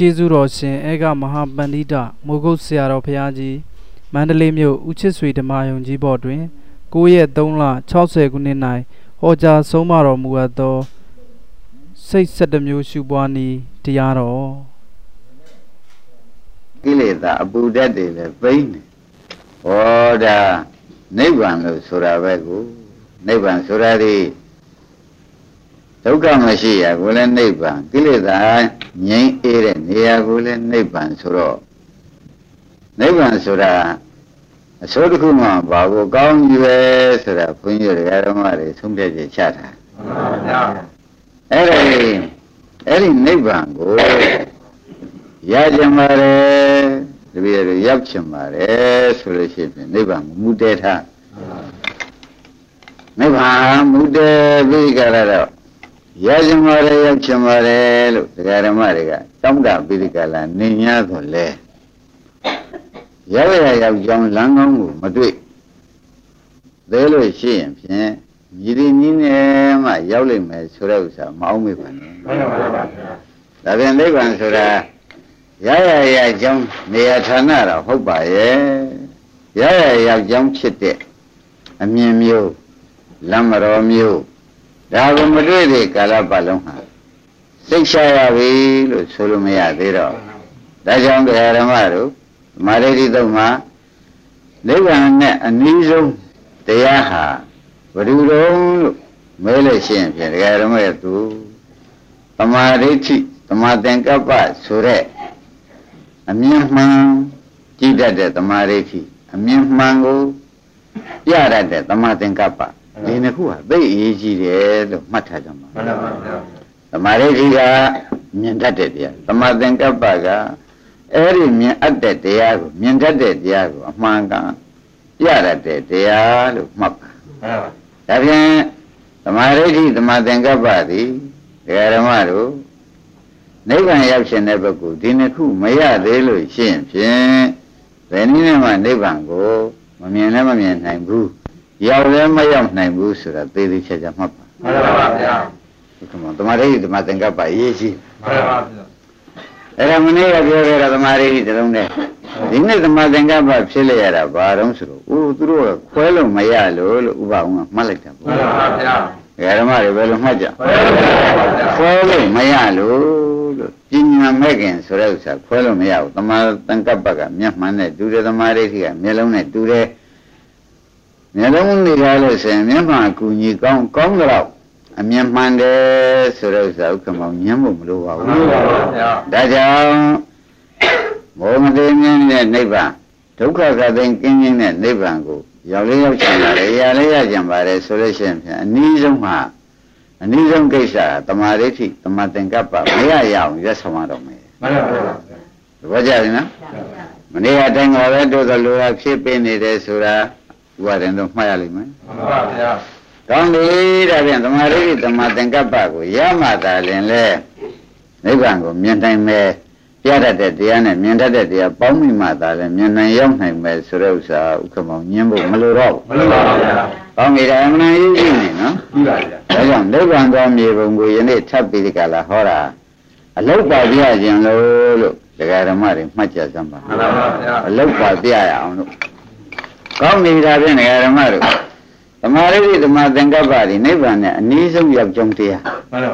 ကျေးဇူးတော်ရှင်အေကမဟာပန္တိတမိုးကုတ်ဆရာတော်ဘုရားကြီးမန္တလေးမြို့ဦးချစ်ဆွေဓမ္မယုံကြီးဘော်တွင်9ရက်3လ60ခုနှစ်၌ဟောကြားဆုံးမတော်မူအပ်သောစိတ်ဆက်တစ်မျိုးရှုပွားနည်းတရားတော်ကိလေသာအပူဓာတ်တွေလည်းပိန်းတယ်ဟောဒါနိဗ္ဗာန်လို့ဆိုတာပဲကိုနိဗ္ဗာန်ဆိုတာဒီ ဒုက္ခမရှိရကိုလည်းနိဗ္ဗာန်ကိလေသာငြိမ်းအေးတဲ့နေရာကိုလည်းနိဗ္ဗာန်ဆိုတော့နိဗ္ဗာန်ဆိုတာအစိုးတစ်ခုမှဘာကိုကောင်းကြီးပဲဆိုတာဘုန်းကြီးတို့ဓမ္မတွေဆုံးဖြတ်ချက်ချတာမှန်ပါဗျာအဲ့ဒီအဲ့ဒီနိဗ္ဗာန်ကိုရကြပါတယ်တပည့်ရရောက်ချင်ပါတယ်ဆိုလို့ရှိရင်နိဗ္ဗာန်မူတည်ထားနိဗ္ဗာန်မူတည်ပြီးကြတော့ ရကြပါတယ်ရောက်ချင်ပါတယ်လို့တရားဓမ္မတွေကတောင်းတပြီးဒီကလာနေ냐ဆိုလဲရောက်ရရောက်ကြောင်းလမ်းကောင်းကိုမတွေ့သေးလို့ရှိရင်ဖြင့်ညီဒီနည်းနဲ့မှရောက်လိမ့်မယ်ဆိုတဲ့ဥစ္စာမအောင်မေ့ပါနဲ့မှန်ပါပါဒါပြန်နိဗ္ဗာန်ဆိုတာရရရကြောင်းနေရာဌာနတော့ဟုတ်ပါရဲ့ရရရကြောင်းဖြစ်တဲ့အမြင်မျိုးလမ်းမတော်မျိုး ဒါကိုမတွေ့သေးကာလပတ်လုံးဟာစိတ်ရှာရပြီလို့ဆိုလို့မရသေးတော့ဒါကြောင့်တရားဓမ္မတို့မာရိတိတုံမှာနိဗ္ဗာန်နဲ့အနည်းဆုံးတရားဟာဘယ်သူတော့လို့မဲလို့ရှိရင်ဖြင့်တရားဓမ္မရဲ့သူသမာဓိဋ္ဌိသမာသင်္ကပ္ပဆိုတဲ့အမြင်မှန်ကြည့်တတ်တဲ့သမာဓိဋ္ဌိအမြင်မှန်ကိုပြရတဲ့သမာသင်္ကပ္ပ ဒီနှစ်ခုဟာသိအရေးကြီးတယ်လို့မှတ်ထားကြမှာမှန်ပါပါသမာဓိဋ္ဌိကမြင်တတ်တဲ့တရားသမာသင်္ကပ္ပကအဲ့ဒီမြင်အပ်တဲ့တရားကိုမြင်တတ်တဲ့တရားကိုအမှန်ကန်ပြရတဲ့တရားလို့မှတ်ပါမှန်ပါဒါဖြင့်သမာဓိဋ္ဌိသမာသင်္ကပ္ပသည်ဒကာဓမ္မတို့နိဗ္ဗာန်ရောက်ရှင်တဲ့ဘက်ကိုဒီနှစ်ခုမရသေးလို့ရှင်းဖြင့်ဘယ်နည်းနဲ့မှနိဗ္ဗာန်ကိုမမြင်လည်းမမြင်နိုင်ဘူး ရောက်လည်းမရောက်နိုင်ဘူးဆိုတာသေသေးချာချာမှတ်ပါမှန်ပါဗျာဒီကမှာတမာရိဓမ္မသင်္ကပ္ပရေးရှိမှန်ပါဗျာအဲ့ဒါမနေ့ကပြောခဲ့တာတမာရိတလုံးနဲ့ဒီနေ့သမာသင်္ကပ္ပဖြစ်လျက်ရတာဘာတော့ဆိုတော့အိုးသူတို့ကခွဲလို့မရလို့လို့ဥပအောင်ကမှတ်လိုက်တာပေါ့မှန်ပါဗျာဓမ္မတွေဘယ်လိုမှတ်ကြခွဲလို့မရလို့လို့ပညာမဲ့ခင်ဆိုတဲ့ဥစ္စာခွဲလို့မရဘူးသမာသင်္ကပ္ပကမျက်မှန်နဲ့တူတယ်သမာဓိဋ္ဌိကမျက်လုံးနဲ့တူတယ် မျက်လုံးနေရလို့ဆိုရင်မျက်မှန်အကူကြီးကောင်းကောင်းတော့အမြင်မှန်တယ်ဆိုတဲ့ဥစ္စာဥက္ကမောင်ညှမ်းဖို့မလိုပါဘူးမှန်ပါဗျာဒါကြောင့်မောမတိမြင်းတဲ့နိဗ္ဗာန်ဒုက္ခကသိင်ကင်းခြင်းတဲ့နိဗ္ဗာန်ကိုရောက်လေးရောက်ချင်ပါတယ်ရလေးရကြံပါတယ်ဆိုလို့ရှိရင်ဖြင့်အနည်းဆုံးမှာအနည်းဆုံးကိစ္စတမာဒိဋ္ဌိတမာသင်္ကပ္ပမရရအောင်ရက်ဆောင်ရတော့မယ်မှန်ပါဗျာသဘောကျပြီနော်မနေ့ကအတိုင်းကပဲတို့သလိုတာဖြစ်ပေးနေတယ်ဆိုတာ ဥပါဒင်တော့မှတ်ရလိမ့်မယ်မှန်ပါဗျာကောင်းပြီဒါဖြင့်တမာဒိဋ္ဌိတမာသင်္ကပ္ပကိုရမှသာလင်လဲနိဗ္ဗာန်ကိုမြင်နိုင်မယ်ပြတတ်တဲ့တရားနဲ့မြင်တတ်တဲ့တရားပေါင်းမိမှသာလဲမြင်နိုင်ရောက်နိုင်မယ်ဆိုတဲ့ဥစ္စာဥက္ကမောင်ညင်းဖို့မလိုတော့ဘူးမလိုပါဘူးဗျာပေါင်းမိတယ်အမှန်ရေးကြည့်နေနော်ပြီးပါဗျာဒါကြောင့်နိဗ္ဗာန်သောမြေပုံကိုယနေ့ထပ်ပြီးဒီကလာဟောတာအလုတ်ပါပြခြင်းလို့လို့ဒကာဓမ္မတွေမှတ်ကြစမ်းပါမှန်ပါဗျာအလုတ်ပါပြရအောင်လို့ ကောင်းနေတာဖြင့်ဒကာဓမ္မတို့သမာဓိသမာသင်္ကပ္ပဒီနိဗ္ဗာန်နဲ့အနည်းဆုံးရောက်ကြုံတရားမှန်ပါဗျာ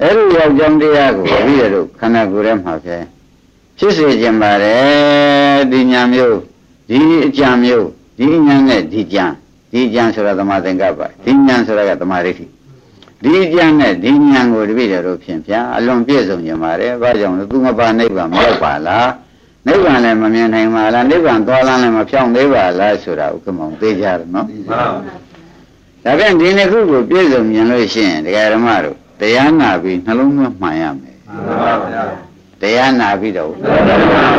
အဲ့ဒီရောက်ကြောင်းတရားကိုပြီးရတော့ခန္ဓာကိုယ်ထဲမှာပဲဖြစ်စေခြင်းပါတယ်ဒီညာမျိုးဒီအကြံမျိုးဒီညာနဲ့ဒီကြံဒီကြံဆိုတာသမာသင်္ကပ္ပဒီညာဆိုတာကသမာဓိဋ္ဌိဒီကြံနဲ့ဒီညာကိုတပည့်တော်ဖြင့်ဗျာအလွန်ပြည့်စုံခြင်းပါတယ်ဘာကြောင့်လဲသူမပါနိဗ္ဗာန်မရောက်ပါလား နိဗ္ဗာန်လည်းမမြင်နိုင်ပါလားနိဗ္ဗာန်သွားလမ်းလည်းမဖြောင်းသေးပါလားဆိုတာဥက္ကမောင်သိကြတယ်နော်မှန်ပါဒါပြန်ဒီနှစ်ခုကိုပြည့်စုံမြင်လို့ရှိရင်တရားဓမ္မတို့တရားနာပြီးနှလုံးသွင်းမှန်ရမယ်မှန်ပါဗျာတရားနာပြီးတော့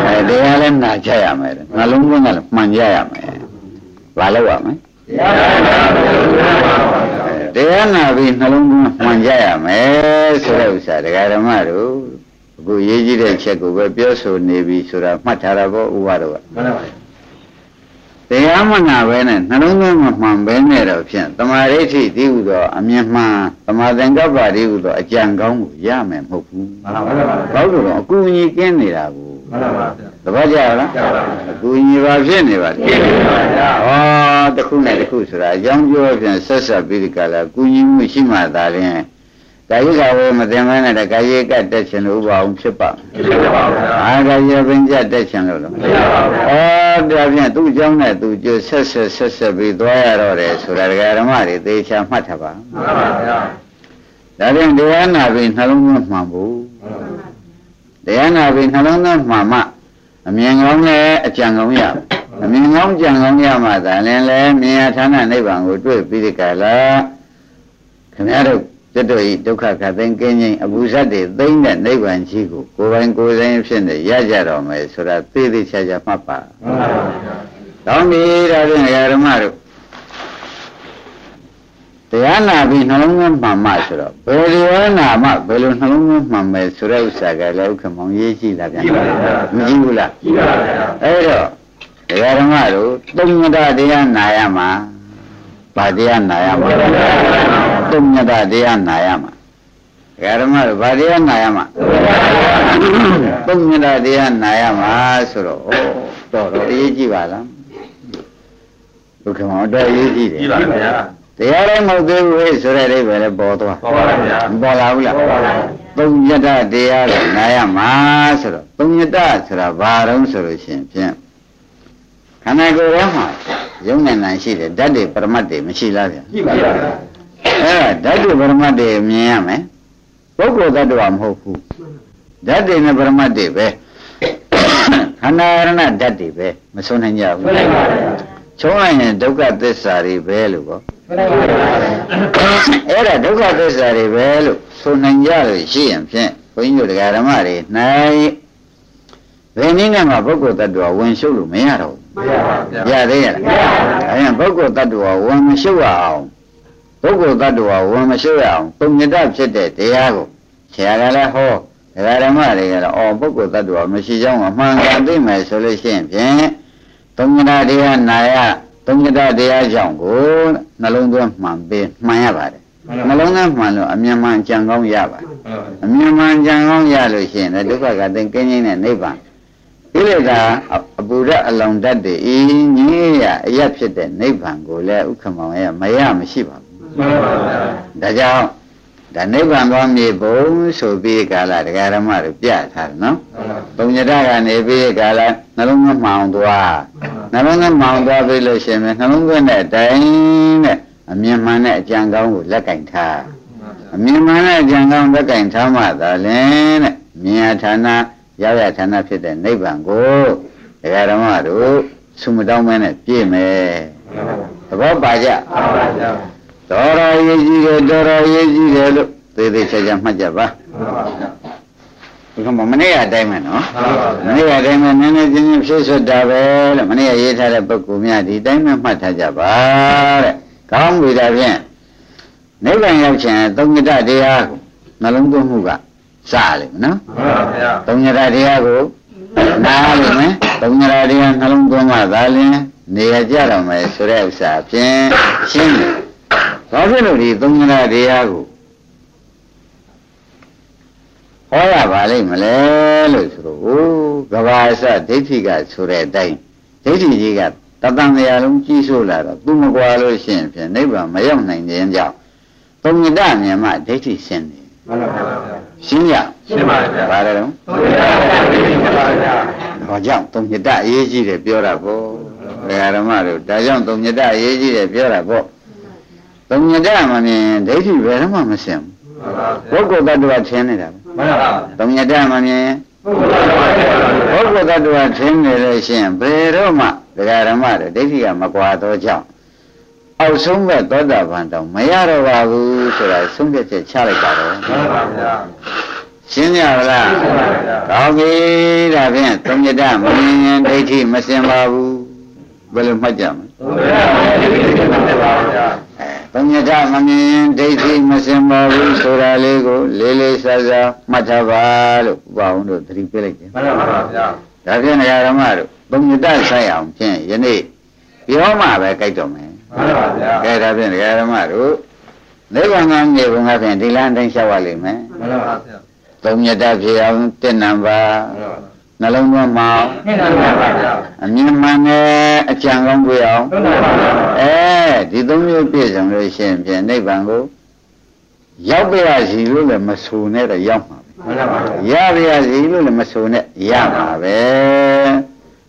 အဲတရားလည်းနာကြရမယ်နှလုံးသွင်းကလည်းမှန်ကြရမယ်ဘာလို့ရမလဲတရားနာပြီးနှလုံးသွင်းမှန်ကြရမယ်ဆိုတဲ့ဥစ္စာတရားဓမ္မတို့ အခုရေးကြည့်တဲ့ချက်ကိုပဲပြောဆိုနေပြီဆိုတာမှတ်ထားတာပေါ့ဥပါတော့မှန်ပါဗျာတတရားမနာပဲနဲ့နှလုံးသွင်းမမှန်ပဲနဲ့တော့ဖြင့်တမာရိဋ္ဌိတည်ဟူသောအမြင်မှန်တမာသင်္ကပ္ပတည်ဟူသောအကြံကောင်းကိုရမယ်မဟုတ်ဘူးမှန်ပါဗျာဘာလို့လဲအကူအညီကင်းနေတာကိုမှန်ပါဗျာတပတ်ကြလားကြားပါဗျာအကူအညီပါဖြစ်နေပါလေဖြစ်နေပါဗျာဩတစ်ခုနဲ့တစ်ခုဆိုတာအကြောင်းပြောဖြင့်ဆက်ဆက်ပြီးဒီကလာကူညီမှုရှိမှသာလျှင် ကာယကဝေမတင်မနဲ့တကာယကတက်ချင်လို့ဥပအောင်ဖြစ်ပါ ဖြစ်ပါဗျာ အာကာယပင်ကြတက်ချင်လို့လို့ မရပါဘူး ဩဒါဖြင့်သူ့เจ้าနဲ့သူကျဆက်ဆက်ဆက်ဆက်ပြီးသွားရတော့တယ်ဆိုတာဒကာဓမ္မတွေသေချာမှတ်ထားပါ မှန်ပါဗျာ ဒါဖြင့်တရားနာပြီးနှလုံးသွင်းမှန်ဖို့တရားနာပြီးနှလုံးသွင်းမှန်မှအမြင်ကောင်းနဲ့အကြံကောင်းရမယ်အမြင်ကောင်းကြံကောင်းရမှသာလင်းလဲမြင်ရဌာနနိဗ္ဗာန်ကိုတွေ့ပြီးဒီကလာခင်ဗျားတို့ တတ္တဤဒုက္ခခသိင်ကင်းခြင်းအဘူဇတ်တွေသိမ့်တဲ့နိဗ္ဗာန်ကြီးကိုကိုယ်ပိုင်ကိုယ်ဆိုင်ဖြစ်နေရကြတော့မယ်ဆိုတာသိသိချာချာမှတ်ပါမှန်ပါဗျာတောင်းပြီဒါဖြင့်ဓမ္မတို့တရားနာပြီးနှလုံးသွင်းမှန်မှဆိုတော့ဘယ်လိုနာမှဘယ်လိုနှလုံးသွင်းမှန်မယ်ဆိုတဲ့ဥစ္စာကလည်းဥက္ကမောင်ရေးကြည့်တာဗျာမကြည့်ဘူးလားကြည့်ပါဗျာအဲ့တော့တရားဓမ္မတို့သုံးညတတရားနာရမှာဗာတရားနာရမှာ သုံးညတတရားနာရမှာတရားဓမ္မတို့ဗာတရားနာရမှာသုံးညတတရားနာရမှာဆိုတော့ဩတော်တော်အရေးကြီးပါလားဒုက္ခမောတော်အရေးကြီးတယ်ကြည့်ပါဗျာတရားလည်းမဟုတ်သေးဘူးဟဲ့ဆိုတဲ့အိဗယ်လည်းပေါ်သွားပေါ်ပါဗျာမပေါ်လာဘူးလားပေါ်ပါဗျာသုံးညတတရားကိုနာရမှာဆိုတော့သုံးညတဆိုတာဘာတုံးဆိုလို့ရှိရင်ဖြင့်ခန္ဓာကိုယ်ထဲမှာယုံနဲ့နံရှိတယ်ဓာတ်တွေပရမတ်တွေမရှိလားဗျာကြည့်ပါဗျာ အဲဓာတ်တွေပရမတ်တွေမြင်ရမယ်ပုဂ္ဂိုလ်သတ္တဝါမဟုတ်ဘူးဓာတ်တွေနဲ့ပရမတ်တွေပဲခန္ဓာရဏဓာတ်တွေပဲမဆုံးနိုင်ကြဘူးမှန်ပါဗျာချုံးလိုက်ရင်ဒုက္ခသစ္စာတွေပဲလို့ပေါ့မှန်ပါဗျာအဲ့ဒါဒုက္ခသစ္စာတွေပဲလို့ဆိုနိုင်ကြလို့ရှိရင်ဖြင့်ဘုန်းကြီးတို့တရားဓမ္မတွေ၌ဘယ်နည်းနဲ့မှပုဂ္ဂိုလ်တ attva ဝင်ရှုပ်လို့မရတော့မရပါဗျာဘူးရသေးရဲ့လားအဲရင်ပုဂ္ဂိုလ်တ attva ဝင်မရှုပ်ရအောင် ပုဂ္ဂိုလ်တ attva ဝင်မရှုပ်ရအောင်ပုံညတဖြစ်တဲ့တရားကိုဆရာကလည်းဟောတရားဓမ္မတွေကတော့အော်ပုဂ္ဂိုလ်တ attva မရှိကြောင်းအမှန်ကန်သိမယ်ဆိုလို့ရှိရင်ဖြင့်သုံးညတတရားနာရသုံးညတတရားကြောင့်ကိုနှလုံးသွင်းမှန်ပေးမှန်ရပါတယ်နှလုံးသားမှန်လို့အမြင်မှန်ကြံကောင်းရပါတယ်အမြင်မှန်ကြံကောင်းရလို့ရှိရင်လည်းဒုက္ခကသင်ကင်းခြင်းနဲ့နိဗ္ဗာန်ဒီလေသာအပူရအလောင်တတ်တဲ့ဤငြင်းရအရက်ဖြစ်တဲ့နိဗ္ဗာန်ကိုလည်းဥက္ကမောင်ရမရမရှိပါဘူး မှန်ပါဗျာဒါကြောင့်ဒါနိဗ္ဗာန်သွားမြေဘုံဆိုပြီးကာလတရားဓမ္မတွေပြထားတယ်နော်ပုံညတကနေပြီးကာလနှလုံးသားမှောင်သွားနှလုံးသားမှောင်သွားပြီလို့ရှိရင်နှလုံးသွင်းတဲ့အတိုင်းတဲ့အမြင်မှန်တဲ့အကြံကောင်းကိုလက်ကင်ထားအမြင်မှန်တဲ့အကြံကောင်းလက်ကင်ထားမှသာလင်တဲ့မြင်ရဌာနရောက်ရဌာနဖြစ်တဲ့နိဗ္ဗာန်ကိုဒကာဓမ္မတို့ဆုမတောင်းမဲနဲ့ပြည့်မယ်သဘောပါကြမှန်ပါဗျာ တော်တော်ရေးကြည့်တယ်တော်တော်ရေးကြည့်တယ်လို့သေသေးချာချာမှတ်ကြပါမှန်ပါဗျာဒီကမမနေ့ကအတိုင်းပဲနော်မှန်ပါဗျာမနေ့ကအတိုင်းပဲနည်းနည်းချင်းချင်းဖြည့်ဆွတ်တာပဲလို့မနေ့ကရေးထားတဲ့ပုဂ္ဂိုလ်များဒီတိုင်းပဲမှတ်ထားကြပါတဲ့ကောင်းပြီဒါဖြင့်နိဗ္ဗာန်ရောက်ခြင်းသုံးညတတရားကိုနှလုံးသွင်းမှုကစလိမ့်မယ်နော်မှန်ပါဗျာသုံးညတတရားကိုနားလိမ့်မယ်သုံးညတတရားနှလုံးသွင်းမှသာလျှင်နေရကြတော့မယ်ဆိုတဲ့ဥစ္စာဖြင့်ရှင်းတယ် ဘာဖြစ်လို့ဒီသုံးညတတရားကိုဟောရပါလိမ့်မလဲလို့ဆိုတော့အိုးကဘာအစဒိဋ္ဌိကဆိုတဲ့အတိုင်းဒိဋ္ဌိကြီးကတတန်တရားလုံးကြီးဆိုးလာတော့သူမကွာလို့ရှိရင်ဖြင့်နိဗ္ဗာန်မရောက်နိုင်ခြင်းကြောင့်သုံးညတမြင်မှဒိဋ္ဌိရှင်းတယ်မှန်ပါဗျာရှင်းရရှင်းပါဗျာဘာလဲတော့သုံးရပါဗျာဒါကြောင့်သုံးညတအရေးကြီးတယ်ပြောတာပေါ့ဘယ်ဓမ္မတို့ဒါကြောင့်သုံးညတအရေးကြီးတယ်ပြောတာပေါ့ သုံးညတမမြင်ဒိဋ္ဌိဘယ်တော့မှမရှင်းမှန်ပါဘူးပုဂ္ဂိုလ်တ attva ထင်းနေတာပဲမှန်ပါသုံးညတမမြင်ဘုရားပါဗျာပုဂ္ဂိုလ်တ attva ထင်းနေလို့ရှိရင်ဘယ်တော့မှဒကာဓမ္မတို့ဒိဋ္ဌိကမကွာတော့ကြောင့်အောက်ဆုံးပဲသောတာပန်တောင်မရတော့ပါဘူးဆိုတာဆုံးဖြတ်ချက်ချလိုက်တာတော့မှန်ပါဗျာရှင်းကြပါလားရှင်းပါဗျာကောင်းပြီဒါဖြင့်သုံးညတမမြင်ရင်ဒိဋ္ဌိမစင်ပါဘူးဘယ်လိုမှတ်ကြမလဲသုံးရပါဗျာ အဲသုံးညတမမြင်ရင်ဒိဋ္ဌိမစင်ပါဘူးဆိုတာလေးကိုလေးလေးစားစားမှတ်ထားပါလို့ဥပအောင်တို့သတိပေးလိုက်တယ်မှန်ပါဗျာဒါဖြင့်ဓမ္မတို့သုံးညတဆိုင်အောင်ဖြင့်ယနေ့ပြောမှပဲကြိုက်တော့မယ်မှန်ပါဗျာကဲဒါဖြင့်ဒကာဓမ္မတို့နိဗ္ဗာန်ကမြေပုံကဖြင့်ဒီလမ်းတိုင်းလျှောက်ရလိမ့်မယ်မှန်ပါဗျာသုံးမြတ်တဖြစ်အောင်တစ်နံပါတ်နှ လုံးသွင်းမအောင်မှန်ပါဗျာအမြင်မှန်နဲ့အကြံကောင်းကြအောင်မှန်ပါဗျာအဲဒီသုံးမျိုးပြည့်စုံလို့ရှိရင်ဖြင့်နိဗ္ဗာန်ကိုရောက်ပြရစီလို့လည်းမဆိုနဲ့တော့ရောက်မှာမှန်ပါဗျာရပြရစီလို့လည်းမဆိုနဲ့ရမှာပဲ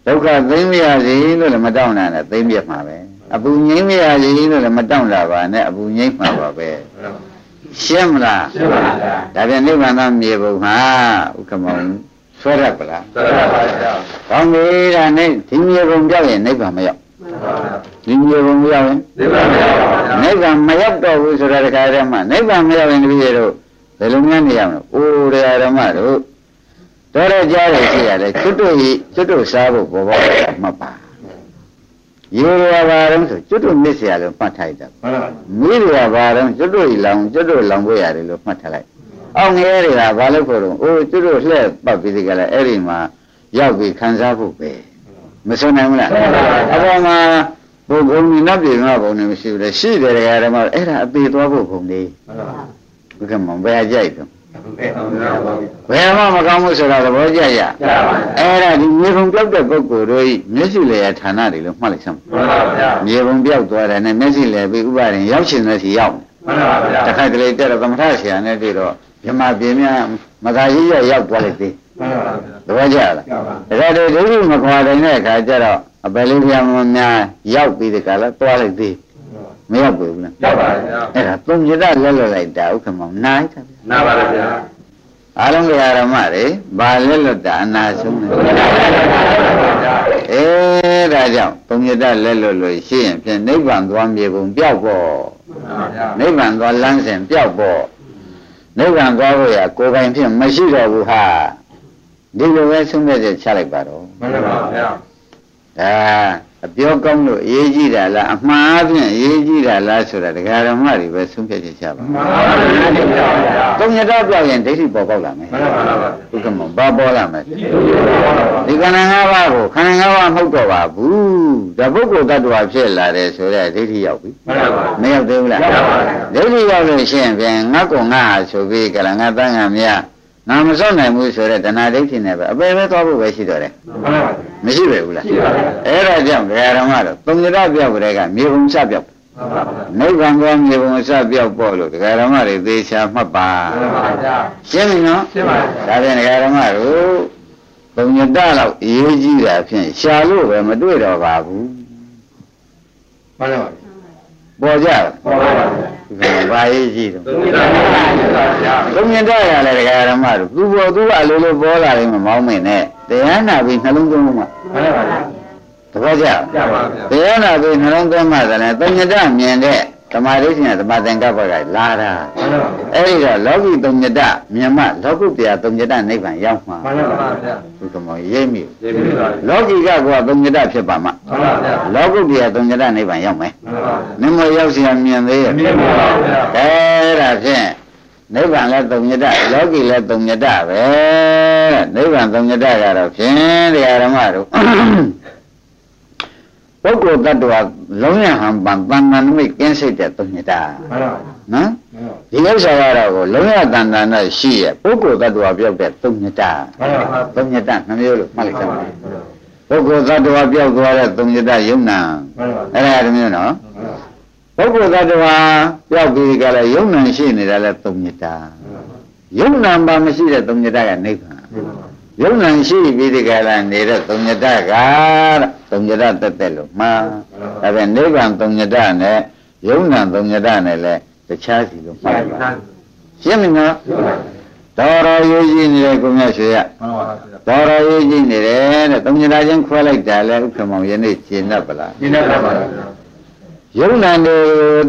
ဒုက္ခသိမ်းပြရစီလို့လည်းမတောင်းတာနဲ့သိမ်းပြမှာပဲအပူငြိမ်းပြရစီလို့လည်းမတောင်းတာပါနဲ့အပူငြိမ်းမှာပါပဲရှင်းမလားရှင်းပါဗျာဒါပြန်နိဗ္ဗာန်သားမြေပုံမှာဥက္ကမောင် ဆွဲရပလား သရပါဗျာ ကောင်းပြီဒါနဲ့ဒီမြေပုံပြောက်ရင်နိဗ္ဗာန်မရောက် မှန်ပါဗျာ ဒီမြေပုံမရောက်ရင် ဒီပါဗျာ နိဗ္ဗာန်မရောက်တော့ဘူးဆိုတာတခါတည်းမှနိဗ္ဗာန်မရောက်ရင်တပည့်ရတို့ဘယ်လိုများနေရမလဲ။အိုးတရားဓမ္မတို့တော်တော်ကြားရရှိရတယ်ကျွတ်တို့ဤကျွတ်တို့စားဖို့ဘောဘောမပါ။ရေရပါတော့ဆိုကျွတ်တို့မစ်เสียလို့မှတ်ထားလိုက်တာ မှန်ပါ ။မိရပါတော့ကျွတ်တို့ဤလောင်ကျွတ်တို့လောင်ဖို့ရတယ်လို့မှတ်ထားလိုက်။ အောင်းငယ်တွေကဘာလို့ခေါ်တော့အိုးကျွတ်တို့လှည့်ပတ်ပြီးဒီကလည်းအဲ့ဒီမှာရောက်ပြီးခံစားဖို့ပဲ။မစွနိုင်ဘူးလား။အပေါ်မှာဘုံဘုံဒီနတ်ပြည်မှာဘုံနေမရှိဘူးလေရှိတယ်တရားဓမ္မအဲ့ဒါအသေးသွားဖို့ဘုံလေးမှန်ပါဘုကမောင်ဘယ်အကြိုက်တော့ဘယ်အောင်များပါဗျာဘယ်မှမကောင်းဘူးဆိုတာသဘောကျရရပါဗျာအဲ့ဒါဒီမြေပုံပြောက်တဲ့ပုဂ္ဂိုလ်တို့ဤမျက်စိလေရဌာနတွေလို့မှတ်လိုက်စမ်းမှန်ပါဗျာမြေပုံပြောက်သွားတယ်နဲ့မျက်စိလေပြီးဥပါရင်ရောက်ရှင်တဲ့စီရောက်မှန်ပါဗျာတခါတလေတက်တော့သမထဆရာနဲ့တွေ့တော့ မြမပြေမြမသာရေးရရောက်သွားလိုက်သေးသဘောကျလားတကယ်တည်းဒိဋ္ဌိမခွာနိုင်တဲ့အခါကျတော့အပယ်လေးပြမများရောက်ပြီးတကလားသွားလိုက်သေးမရောက်ဘူးလားရောက်ပါဗျာအဲ့ဒါသုံးရတလက်လွတ်လိုက်တာဥက္ကမောင်နိုင်တာနားပါဗျာအားလုံးကဓမ္မတွေဘာလက်လွတ်တာအနာဆုံးလဲအဲဒါကြောင့်သုံးရတလက်လွတ်လို့ရှိရင်ဖြင့်နိဗ္ဗာန်သွားမြေပုံပြောက်ပေါ့နိဗ္ဗာန်သွားလမ်းစဉ်ပြောက်ပေါ့ နိဗ္ဗာန်သွားဖို့ရကိုယ်ပိုင်ဖြင့်မရှိတော့ဘူးဟာဒီလိုပဲဆုံးဖြတ်ချက်ချလိုက်ပါတော့မှန်ပါဗျာဒါ အပြောကောင်းလို့အရေးကြီးတာလားအမှားအပြင်အရေးကြီးတာလားဆိုတာဒကာဓမ္မတွေပဲဆုံးဖြတ်ချက်ချပါမှန်ပါဗျာသုံးရတော့ပြောက်ရင်ဒိဋ္ဌိပေါ်ပေါက်လာမယ်မှန်ပါဗျာဥက္ကမဘာပေါ်လာမယ်ဒီခန္ဓာ၅ပါးကိုခန္ဓာ၅ပါးမဟုတ်တော့ပါဘူးဒါပုဂ္ဂိုလ်တ attva ဖြစ်လာတယ်ဆိုတော့ဒိဋ္ဌိရောက်ပြီမှန်ပါမရောက်သေးဘူးလားရောက်ပါဘူးဒိဋ္ဌိရောက်လို့ရှိရင်ဖြင့်ငါ့ကိုငါဟာဆိုပြီးကလငါတန်းငါမြတ် ငါမစောင့်နိုင်ဘူးဆိုတော့တဏှာဒိဋ္ဌိနဲ့ပဲအပေပဲသွားဖို့ပဲရှိတော့တယ်မှန်ပါမရှိပဲဘူးလားရှိပါဘူးအဲ့ဒါကြောင့်ဘုရားဓမ္မတော့သုံးရပြောက်ကြတဲ့ကမြေပုံစပြောက်မှန်ပါဗျာနိဗ္ဗာန်ကောမြေပုံစပြောက်ပေါ့လို့ဒကာဓမ္မတွေသေချာမှတ်ပါမှန်ပါဗျာရှင်းပြီနော်ရှင်းပါပြီဒါဖြင့်ဒကာဓမ္မတို့ပုံညတလောက်အရေးကြီးတာဖြင့်ရှာလို့ပဲမတွေ့တော့ပါဘူးမှန်ပါဗျာပေါ်ကြလားဟောပါဗျာ ဘာရေးကြီးတော့သုံးရပါဗျာပုံညတရလဲဒကာဓမ္မတို့သူပေါ်သူအလိုလိုပေါ်လာရင်မမောင်းမင်းနဲ့တရားနာပြီးနှလုံးသွင်းမှမှန်ပါဗျာသဘောကျရပါဗျာတရားနာပြီးနှလုံးသွင်းမှသာလဲပုံညတမြင်တဲ့ ဓမ္မဒိဋ္ဌိနဲ့ဓမ္မသင်္ကပ္ပကလာတာအဲ့ဒီတော့လောကီတုံညတမြမလောကုတ္တရာတုံညတနိဗ္ဗာန်ရောက်မှာမှန်ပါပါဗျာဒီကမောရိပ်မိရိပ်မိပါလောကီကကတုံညတဖြစ်ပါမှာမှန်ပါဗျာလောကုတ္တရာတုံညတနိဗ္ဗာန်ရောက်မယ်မှန်ပါဗျာနိမောရောက်စီရမြင်သေးရဲ့မြင်ပါပါဗျာအဲ့ဒါဖြင့်နိဗ္ဗာန်လည်းတုံညတလောကီလည်းတုံညတပဲနိဗ္ဗာန်တုံညတကတော့ဖြင့်တရားဓမ္မတို့ ပုဂ္ဂိုလ်တ attva လုံးရဟံပံတဏ္ဍနမိတ်ကင်းစိတ်တဲ့သုံးညတမှန်ပါနော်ဒီဥစ္စာကတော့ကိုလုံးရတန်တန်နဲ့ရှိရဲ့ပုဂ္ဂိုလ်တ attva ပြောက်တဲ့သုံးညတမှန်ပါဗျာသုံးညတနှမျိုးလို့မှတ်လိုက်ကြပါပုဂ္ဂိုလ်တ attva ပြောက်သွားတဲ့သုံးညတယုံနာမှန်ပါအဲ့ဒါတမျိုးနော်ပုဂ္ဂိုလ်တ attva ပြောက်ပြီးကြလဲယုံနာရှိနေတာလဲသုံးညတယုံနာပါမရှိတဲ့သုံးညတကနိဗ္ဗာန် ယုံနာရှိပြီးဒီကလာနေတဲ့သုံးညတကတဲ့သုံးညတတက်တက်လို့မှားဒါပြန်နိဗ္ဗာန်သုံးညတနဲ့ယုံနာသုံးညတနဲ့လဲတခြားစီလို့မှားလိုက်ပါရှင်းမလားတော်တော်ရေးကြည့်နေတယ်ကိုမြတ်ရွှေရမှန်ပါဗျာတော်တော်ရေးကြည့်နေတယ်တဲ့သုံးညတာချင်းခွဲလိုက်တာလဲဥက္ကမောင်ယနေ့ရှင်းတတ်ပလားဒီနေ့ပါဗျာယုံနံတွေ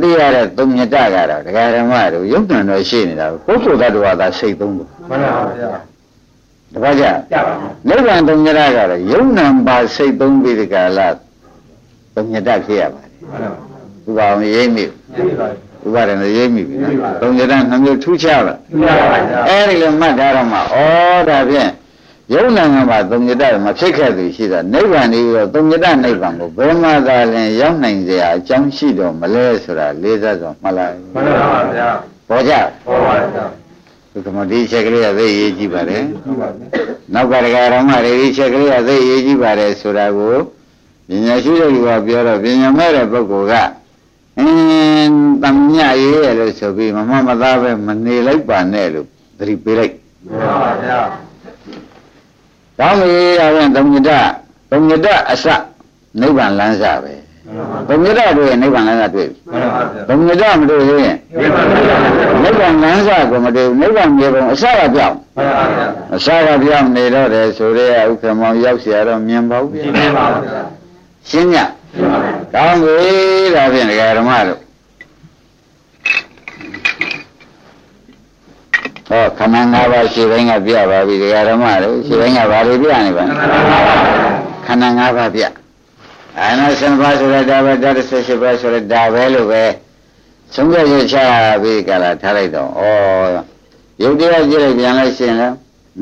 သိရတဲ့သုံးညတာကတော့ဒကာဓမ္မတို့ယုံနံတော့ရှိနေတာပုဂ္ဂိုလ်တ attva သာစိတ်သုံးလို့မှန်ပါဗျာ တပတ်ကြရပါနိဗ္ဗာန်သုံးညတာကတော့ယုံနံပါစိတ်သုံးပြီးဒီကလာသုံးညတာဖြစ်ရပါတယ်မှန်ပါဥပအောင်ရိမ့်မိဒီပြီပါဥပါဒနဲ့ရိမ့်မိပြီနော်သုံးညတာနှမျိုးထူးခြားပါရပါဗျာအဲ့ဒီလိုမှတ်ထားတော့မှဩဒါဖြင့်ယုံနိုင်ငံမှာသုံးညတမဖြစ်ခဲ့သူရှိတာနိဗ္ဗာန်ဒီတော့သုံးညတနိဗ္ဗာန်ကိုဘယ်မှာသာလင်ရောက်နိုင်စရာအကြောင်းရှိတော့မလဲဆိုတာလေးစားစွာမှတ်လိုက်မှန်ပါဗျာပေါ်ကြဟောပါဗျာ ဒီကမဒီချက်ကလေးကသိရေးကြည့်ပါလေဟုတ်ပါဗျာနောက်ကတကယ်တော့မှဒီချက်ကလေးကသိရေးကြည့်ပါတယ်ဆိုတာကိုပညာရှိတဲ့လူကပြောတော့ပညာမဲ့တဲ့ပုဂ္ဂိုလ်ကအင်းတမညရေးရလို့ဆိုပြီးမမမသားပဲမနေလိုက်ပါနဲ့လို့သတိပေးလိုက်မှန်ပါဗျာကောင်းပြီအရင်သုံးညတသုံးညတအစနိဗ္ဗာန်လမ်းစာပဲ သုံးညတတွေ့ရင်နိဗ္ဗာန်လမ်းစာတွေ့ပြီ မှန်ပါဗျာ သုံးညတမတွေ့ရင် မှန်ပါဗျာ နိဗ္ဗာန်လမ်းစာကိုမတွေ့ဘူးနိဗ္ဗာန်မြေပုံအစကပြောင်း မှန်ပါဗျာ အစကပြောင်းနေတော့တယ်ဆိုရဲဥက္ကမောင်ရောက်เสียတော့မြင်ပါဘူး ရှင်းပါဗျာ ရှင်းညကောင်းပြီဒါဖြင့်ဒကာဓမ္မတို့ဟောခန္ဓာ၅ပါးရှိတိုင်းကပြပါပြီဒကာဓမ္မတို့ရှိတိုင်းကဘာတွေပြနေပါလဲခန္ဓာ၅ပါးပြ အာနာစံပါဆိုရတာပဲဓာတ်ဆက်ရှိပါဆိုရဒါပဲလို့ပဲသုံးရရချပြီးကြလာထားလိုက်တော့ဩရုပ်တရားကြည့်လိုက်ပြန်လိုက်ရှင်လဲ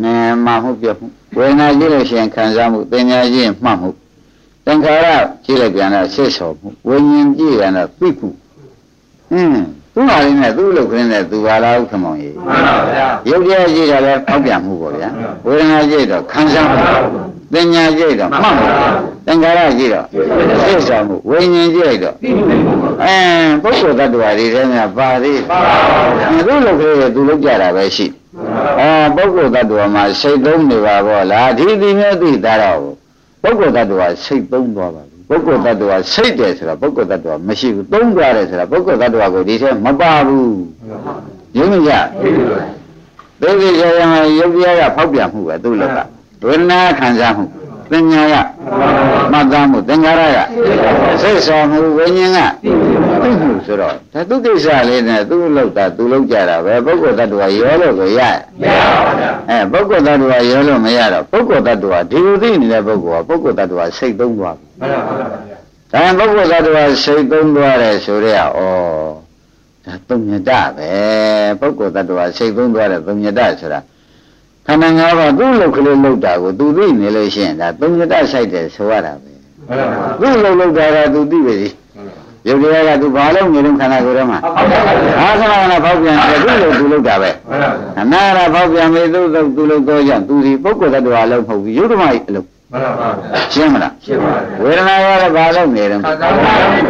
နာမမှုပြမှုဝေဒနာကြည့်လို့ရှင်ခံစားမှုပညာကြည့်ရင်မှတ်မှုသင်္ခါရကြည့်လိုက်ပြန်တော့ရှေ့ဆော်မှုဝိညာဉ်ကြည့်ပြန်တော့သိမှုဟင်း သူ့ဟာလေးနဲ့သူ့လုပ်ခင်းနဲ့သူဟာလားဥက္ကမောင်ကြီးမှန်ပါဗျာရုပ်တရားကြည့်တော့လည်းဖောက်ပြန်မှုပေါ့ဗျာဝေဒနာကြည့်တော့ခံစားမှုပညာကြည့်တော့မှတ်မှုသင်္ခါရကြည့်တော့ရှေ့ဆော်မှုဝိညာဉ်ကြည့်လိုက်တော့အဲပုဂ္ဂိုလ်တ attva တွေထဲမှာပါသေးမှန်ပါဗျာသူ့လုပ်ခင်းရဲ့သူလုပ်ကြတာပဲရှိအဲပုဂ္ဂိုလ်တ attva မှာစိတ်သုံးနေပါဘောလားဒီဒီမျိုးသိတာတော့ပုဂ္ဂိုလ်တ attva စိတ်သုံးသွားပါဘူး ပုဂ္ဂိုလ်တ attva စိတ်တယ်ဆိုတာပုဂ္ဂိုလ်တ attva မရှိဘူးသုံးကြတယ်ဆိုတာပုဂ္ဂိုလ်တ attva ကိုဒီထဲမပါဘူးရင်းမကြသိသိချာချာရုပ်တရားကဖောက်ပြန်မှုပဲသူ့လောကဝေဒနာခံစားမှုပညာကမှတ်သားမှုသင်္ခါရကစိတ်ဆော်မှုဝိညာဉ်ကသိ မှုဆိုတော့ဒါသူကိစ္စလေးနဲ့သူ့လောက်တာသူလောက်ကြတာပဲပုဂ္ဂိုလ်တ attva ရောလို့ကိုရရမရပါဗျာအဲပုဂ္ဂိုလ်တ attva ရောလို့မရတော့ပုဂ္ဂိုလ်တ attva ဒီလိုသိနေတဲ့ပုဂ္ဂိုလ်ကပုဂ္ဂိုလ်တ attva စိတ်သုံးသွားပြီမှန်ပါဗျာဒါပုဂ္ဂိုလ်သတ္တဝါစိတ်သုံးသွားတယ်ဆိုတော့ဩဒါသုံးညတပဲပုဂ္ဂိုလ်သတ္တဝါစိတ်သုံးသွားတယ်သုံးညတဆိုတာခန္ဓာ၅ပါးသူ့လုတ်ကလေးလုတ်တာကိုသူသိနေလို့ရှိရင်ဒါသုံးညတဆိုင်တယ်ဆိုရတာပဲမှန်ပါဗျာသူ့လုတ်လုတ်တာကသူသိပြီ ရုပ်တရားကသူဘာလို့နေလို့ခန္ဓာကိုယ်ထဲမှာဟုတ်ပါဗျာအာသနာကဖောက်ပြန်တယ်သူ့လုတ်သူလုတ်တာပဲမှန်ပါဗျာခန္ဓာကဖောက်ပြန်ပြီသူ့လုတ်သူလုတ်တော့ကြောင့်သူဒီပုဂ္ဂိုလ်သတ္တဝါလုံးမဟုတ်ဘူးယုဒ္ဓမကြီးအလုံးမှန်ပါဗျာရှင်းမလားရှင်းပါဗျာဝေဒနာရတော့ဘာလို့နေတယ်ခံစားမှု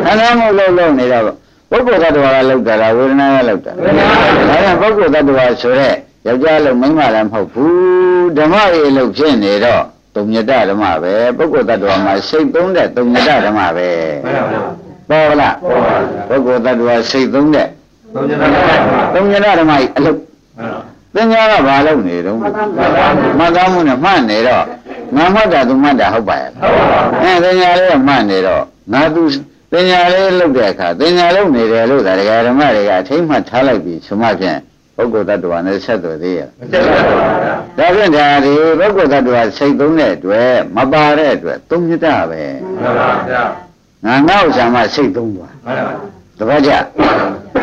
ခန္ဓာမှုလုံးလုံးနေတော့ပုဂ္ဂိုလ်သတ္တဝါကလောက်တာလားဝေဒနာကလောက်တာဝေဒနာကလောက်တာဒါကြောင့်ပုဂ္ဂိုလ်သတ္တဝါဆိုတဲ့ယောက်ျားလုံးမိန်းမလည်းမဟုတ်ဘူးဓမ္မရဲ့အလုပ်ဖြစ်နေတော့တုံညတဓမ္မပဲပုဂ္ဂိုလ်သတ္တဝါမှာစိတ်သုံးတဲ့တုံညတဓမ္မပဲမှန်ပါဗျာ ပေါ်လားပေါ်ပါဗျာပုဂ္ဂိုလ်သတ္တဝါစိတ်သုံးတဲ့သုံးကြတာပါတုံညတဓမ္မရဲ့အလုပ်မှန်ပါသင်္ညာကဘာလုပ်နေတော့မှတ်သားမှုနဲ့မှတ်နေတော့ငါမှတ်တာသူမှတ်တာဟုတ်ပါရဲ့ဟုတ်ပါဗျာအဲသင်ညာလေးကမှတ်နေတော့ငါသူသင်ညာလေးလုပ်တဲ့အခါသင်ညာလုပ်နေတယ်လို့ဒါဒကာဓမ္မတွေကအထိမ့်မှတ်ထားလိုက်ပြီဆိုမှဖြင့်ပုဂ္ဂိုလ်တ attva နဲ့ဆက်သွယ်သေးရဲ့မချက်ပါဗျာဒါဖြင့်ဒါဒီပုဂ္ဂိုလ်တ attva စိတ်သုံးတဲ့အတွက်မပါတဲ့အတွက်သုံးမြတ်တာပဲမှန်ပါဗျာ ငါငါ့ဥစ္စာမှစိတ်သုံးသွားမှန်ပါတပတ်ကြ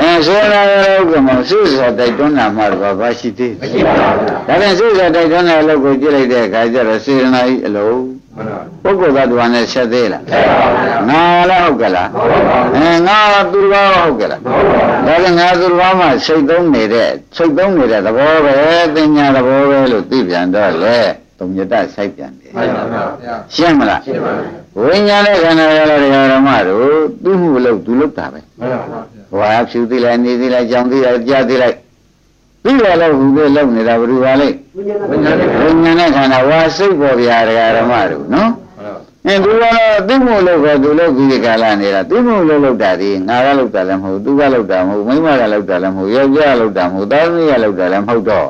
အဲဆိုရတဲ့ဥက္ကမစိတ်ဆိုတိုက်တွန်းတာမှတော့ဘာရှိသေးမရှိပါဘူးဗျာဒါဖြင့်စိတ်ဆိုတိုက်တွန်းတဲ့အလုပ်ကိုကြည့်လိုက်တဲ့အခါကျတော့စေရနာကြီးအလုံးမှန်ပါပုဂ္ဂိုလ်သတ္တဝါနဲ့ဆက်သေးလားဆက်ပါဗျာငါလည်းဟုတ်ကလားဟုတ်ပါဘူးအဲငါသူတော်ဘာဟုတ်ကလားဟုတ်ပါဘူးဒါလည်းငါသူတော်ဘာမှစိတ်သုံးနေတဲ့စိတ်သုံးနေတဲ့သဘောပဲသင်ညာသဘောပဲလို့သိပြန်တော့လေသုံးညတစိုက်ပြန်တယ်မှန်ပါဗျာရှင်းမလားရှင်းပါပြီ ဝိညာဉ်နဲ့ခန္ဓာရတဲ့ဓမ္မတို့သူ့မှုလို့သူလုပ်တာပဲမှန်ပါဗျာဘဝဖြူသိလိုက်နေသိလိုက်ကြောင်သိလိုက်ကြားသိလိုက်ပြီးရလို့ဟူသေးလုံနေတာဘယ်လိုပါလဲဝိညာဉ်နဲ့ဝိညာဉ်နဲ့ခန္ဓာဝါစိတ်ပေါ်ဗျာဓမ္မတို့နော်မှန်ပါအင်းသူကတော့သိမှုလို့ပဲသူလို့ပြီးဒီကာလနေတာသိမှုလို့လောက်တာဒီငါကလောက်တာလည်းမဟုတ်သူကလောက်တာမဟုတ်မိမကလောက်တာလည်းမဟုတ်ယောက်ျားလောက်တာမဟုတ်သားသမီးကလောက်တာလည်းမဟုတ်တော့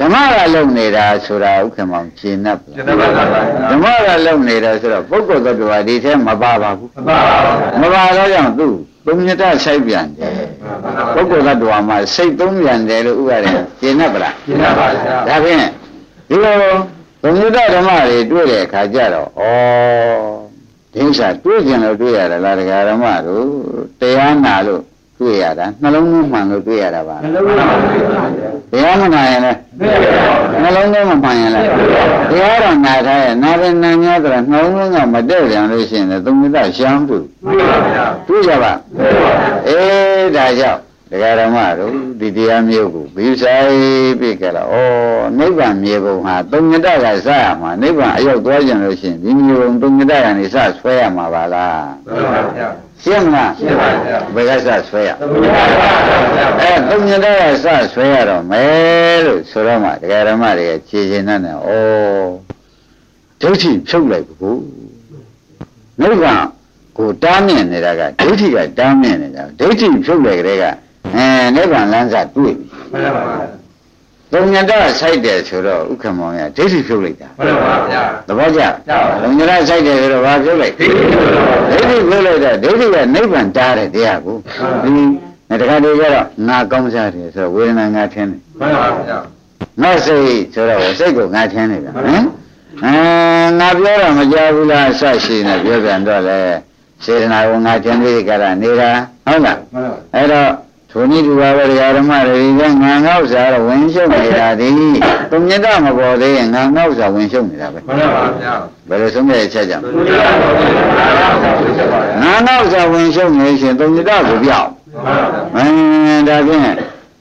ဓမ္မကလုံနေတာဆိုတာဥက္ကမောင်ရှင်း납ရှင်းပါပါဗျာဓမ္မကလုံနေတာဆိုတော့ပုဂ္ဂိုလ်သတ္တဝါဒီထဲမပါပါဘူးမှန်ပါပါဗျာမပါတော့ကြောင့်သူသုံးညတဆိုင်ပြန်တယ်ပုဂ္ဂိုလ်သတ္တဝါမှာစိတ်သုံးပြန်တယ်လို့ဥပါရင်ရှင်း납ဗလားရှင်းပါပါဗျာဒါဖြင့်ဒီလိုဘုံညတဓမ္မတွေတွေ့တဲ့အခါကျတော့ဩဒီဥစ္စာတွေ့ကျင်လို့တွေ့ရတာလားဒကာဓမ္မတို့တရားနာလို့ တွေ့ရတာနှလုံးသွင်းမှန်လို့တွေ့ရတာပါနှလုံးသားပါဗျာတရားမနာရင်လည်းမနှလုံးသွင်းမမှန်ရင်လားတရားတော်နာထားရဲ့နာရင်နာများတော့နှလုံးသွင်းကမတည့်ပြန်လို့ရှိရင်လည်းသုံးမြတ်ရှမ်းတူတွေ့ကြပါအေးဒါကြောင့်တရားဓမ္မတို့ဒီတရားမျိုးကိုဘိဆိုင်ပြကြလားဩနိဗ္ဗာန်မြေပုံဟာသုံးမြတ်ကစရမှာနိဗ္ဗာန်အရောက်သွားကြလို့ရှိရင်ဒီမြေပုံသုံးမြတ်ကနေစဆွဲရမှာပါလား ရှင်းမလားဘယ်ကစဆွဲရအဲသုံးမြတ်ကစဆွဲရတော့မယ်လို့ဆိုတော့မှတရားဓမ္မတွေခြေချင်တဲ့ဩဒုဋ္ဌိဖြုတ်လိုက်ဘူးနိဗ္ဗာန်ကိုတားမြင်နေတာကဒိဋ္ဌိကတားမြင်နေတာဒိဋ္ဌိဖြုတ်လိုက်တဲ့ကအဲနိဗ္ဗာန်လမ်းစာတွေ့ပြီ လုံညတဆိုင်တယ်ဆိုတော့ဥက္ကမောင်ရဒိဋ္ဌိဖြုတ်လိုက်တာသဘောကျလုံညတဆိုင်တယ်ဆိုတော့ဘာဖြုတ်လိုက်ဒိဋ္ဌိဖြုတ်လိုက်တာဒိဋ္ဌိကနိဗ္ဗာန်တားတဲ့တရားကိုဒီတခါတည်းကျတော့ငါကောင်းစားတယ်ဆိုတော့ဝေဒနာငါထင်းတယ်ငါစိတ်ဆိုတော့စိတ်ကိုငါထင်းတယ်ဗျဟမ်အဲငါပြောတာမကြဘူးလားအဆရှိနေပြောပြန်တော့လေစေတနာကိုငါထင်းပြီးကြတာနေတာဟုတ်လားအဲ့တော့ ထိုနည်းတူပါပဲဓမ္မတွေကငါငေါ့စားတော့ဝင်ရှုပ်နေတာဒီသူမြတ်တမပေါ်သေးရင်ငါငေါ့စားဝင်ရှုပ်နေတာပဲမှန်ပါဗျာဘယ်လိုဆုံးဖြတ်ချက်ကြောင့်ငါငေါ့စားဝင်ရှုပ်နေရှင်သူမြတ်တကိုပြောက်မှန်ဒါဖြင့်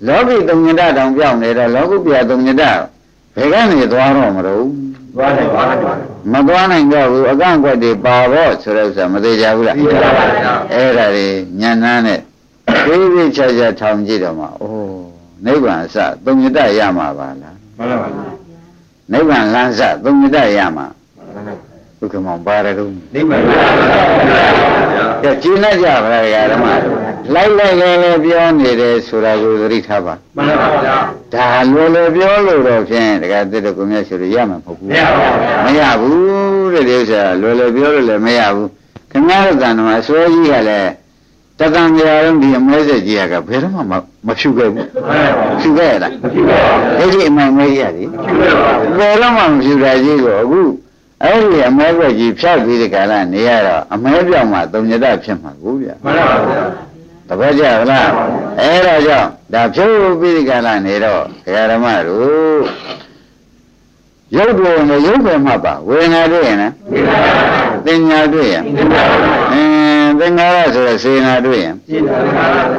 လောကီသူမြတ်တတောင်ပြောက်နေတော့လောကုပြသူမြတ်တဘယ်ကနေသွားတော့မလို့သွားနိုင်ပါဘူးမသွားနိုင်တော့ဘူးအကန့်အကွက်တွေပါတော့ဆိုတဲ့ဥစ္စာမသေးကြဘူးလားသိပါပါဗျာအဲ့ဒါတွေညံနှမ်းနဲ့ သိသိချာချာထောင်ကြည့်တော့မှအိုးနိဗ္ဗာန်အစသုံးမြတ်ရမှာပါလားမှန်ပါပါနိဗ္ဗာန်လမ်းစသုံးမြတ်ရမှာဘုက္ကမောင်ပါရတုနိဗ္ဗာန်ကဲကျင်းလိုက်ကြပါလားဓမ္မလိုက်လိုက်လဲလဲပြောနေတယ်ဆိုတာကိုသတိထားပါမှန်ပါဗျာဒါလွယ်လွယ်ပြောလို့တော့ဖြင့်တကယ်တည်းကကိုမြတ်ဆိုရရမှာမဟုတ်ဘူးမရပါဘူးမရဘူးတဲ့ဒီဥစ္စာလွယ်လွယ်ပြောလို့လည်းမရဘူးခင်ဗျားတို့ကံတော်အစွဲကြီးကလည်း တက္ကံကြာတော့ဒီအမဲဆက်ကြီးကဘယ်တော့မှမဖြူခဲ့ဘူးဖြူခဲ့ရလားမဖြူခဲ့ပါဘူးဒီအမှန်မဲကြီးရတယ်ဖြူခဲ့ပါဘူးဘယ်တော့မှမဖြူတာကြီးကိုအခုအဲ့ဒီအမဲကွက်ကြီးဖြတ်ပြီးဒီကလာနေရတော့အမဲပြောင်းမှသုံးညတဖြစ်မှာကိုဗျာမှန်ပါဗျာတပည့်ကြလားအဲ့ဒါကြောင့်ဒါဖြုတ်ပြီးဒီကလာနေတော့ခရဓမ္မတို့ရုပ်တော်နဲ့ရုပ်ပဲမှတ်ပါဝေဒနာတွေ့ရင်လည်းသင်ညာတွေ့ရင်အင်း သင်္ခါရဆိုတော့စေနာတွေ့ရင်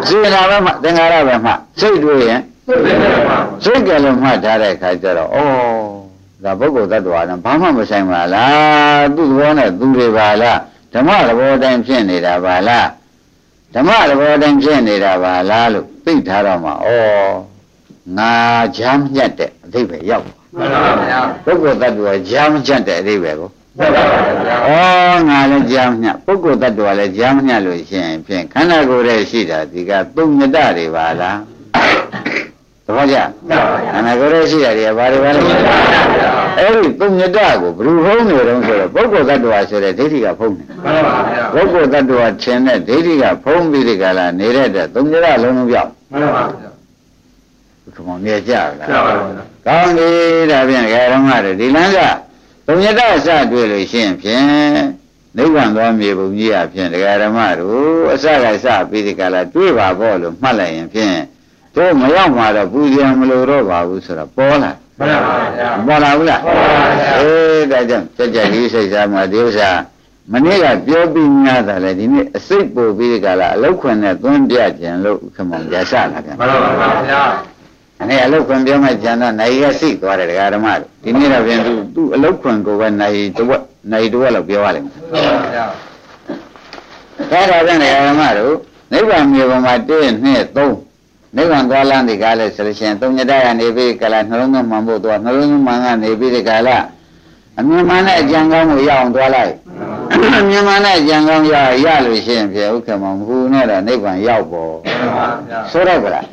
စေနာပဲမှသင်္ခါရပဲမှစိတ်တွေ့ရင်စိတ်ကလည်းမှတ်ထားတဲ့အခါကျတော့ဩဒါပုဂ္ဂိုလ်သတ္တဝါနဲ့ဘာမှမဆိုင်ပါလားသူ့သဘောနဲ့သူတွေပါလားဓမ္မသဘောတိုင်းဖြစ်နေတာပါလားဓမ္မသဘောတိုင်းဖြစ်နေတာပါလားလို့သိထားတော့မှဩငါချမ်းမြတ်တဲ့အသိပဲရောက်မှန်ပါဗျာပုဂ္ဂိုလ်တ attva ကြားမချက်တဲ့အသေးပဲကိုမှန်ပါဗျာ ဩငါလည်းကြားမညပုဂ္ဂိုလ်တ attva လည်းကြားမညလို့ရှိရင်ဖြင့်ခန္ဓာကိုယ်ရဲ့ရှိတာဒီကသုံးမြတတွေပါလားသဘောကျခန္ဓာကိုယ်ရဲ့ရှိတာတွေကဘာတွေပါလဲအဲ့ဒီသုံးမြတကိုဘယ်လိုဖုံးနေတုံးဆိုတော့ပုဂ္ဂိုလ်တ attva ဆိုတဲ့ဒိဋ္ဌိကဖုံးနေမှန်ပါဗျာပုဂ္ဂိုလ်တ attva ထင်တဲ့ဒိဋ္ဌိကဖုံးပြီးဒီကလာနေတဲ့တဲ့သုံးမြတလုံးလုံးပြောက်မှန်ပါဗျာဘုရားမြေကြလားကြပါပါကောင်းပြီဒါဖြင့်ဓမ္မတွေဒီလမ်းက ဘုံညတအစတွေ့လို့ရှိရင်ဖြင့်နိဗ္ဗာန်သွားမြေပုံကြီးအဖြစ်ဒကာဓမ္မတို့အစကစပြီးဒီကလာတွေ့ပါဖို့လို့မှတ်လိုက်ရင်ဖြင့်တို့မရောက်မှာတော့ပူဇော်မလို့တော့ပါဘူးဆိုတော့ပေါ်လာမှန်ပါဗျာပေါ်လာဘူးလားပေါ်ပါဗျာအေးဒါကြောင့်ကြက်ကြက်ကြီးစိတ်စားမှာဒီဥစ္စာမနေ့ကပြောပြီးများတာလေဒီနေ့အစိတ်ပို့ပြီးဒီကလာအလောက်ခွင်နဲ့သွန်းပြခြင်းလို့ခမောင်ကြဆလာပြန်မှန်ပါဗျာ အဲ့အလုတ်ခွန်ပြောမှကျန်တော့နိုင်ရစိတ်သွားတယ်ဒကာဓမ္မတို့ဒီနေ့တော့ပြန်သူသူ့အလုတ်ခွန်ကိုပဲနိုင်တဝက်နိုင်တဝက်လောက်ပြောရလိမ့်မယ်ဟုတ်ပါဗျာဒါတော့ပြန်ဒကာဓမ္မတို့နိဗ္ဗာန်မြေပေါ်မှာ1 2 3နိဗ္ဗာန်သွားလမ်းဒီကားလဲဆိုလို့ရှိရင်သုံးညတရနေပြီးကလာနှလုံးသွင်းမှန်ဖို့သွားနှလုံးသွင်းမှန်ကနေပြီးဒီကာလအမြင်မှန်တဲ့အကြံကောင်းကိုရအောင်သွားလိုက် အမြင်မှန်တဲ့အကြံကောင်းရရလို့ရှိရင်ပြေဥက္ကမမဟူနဲ့တော့နိဗ္ဗာန်ရောက်ပေါ်ဆိုတော့ကလား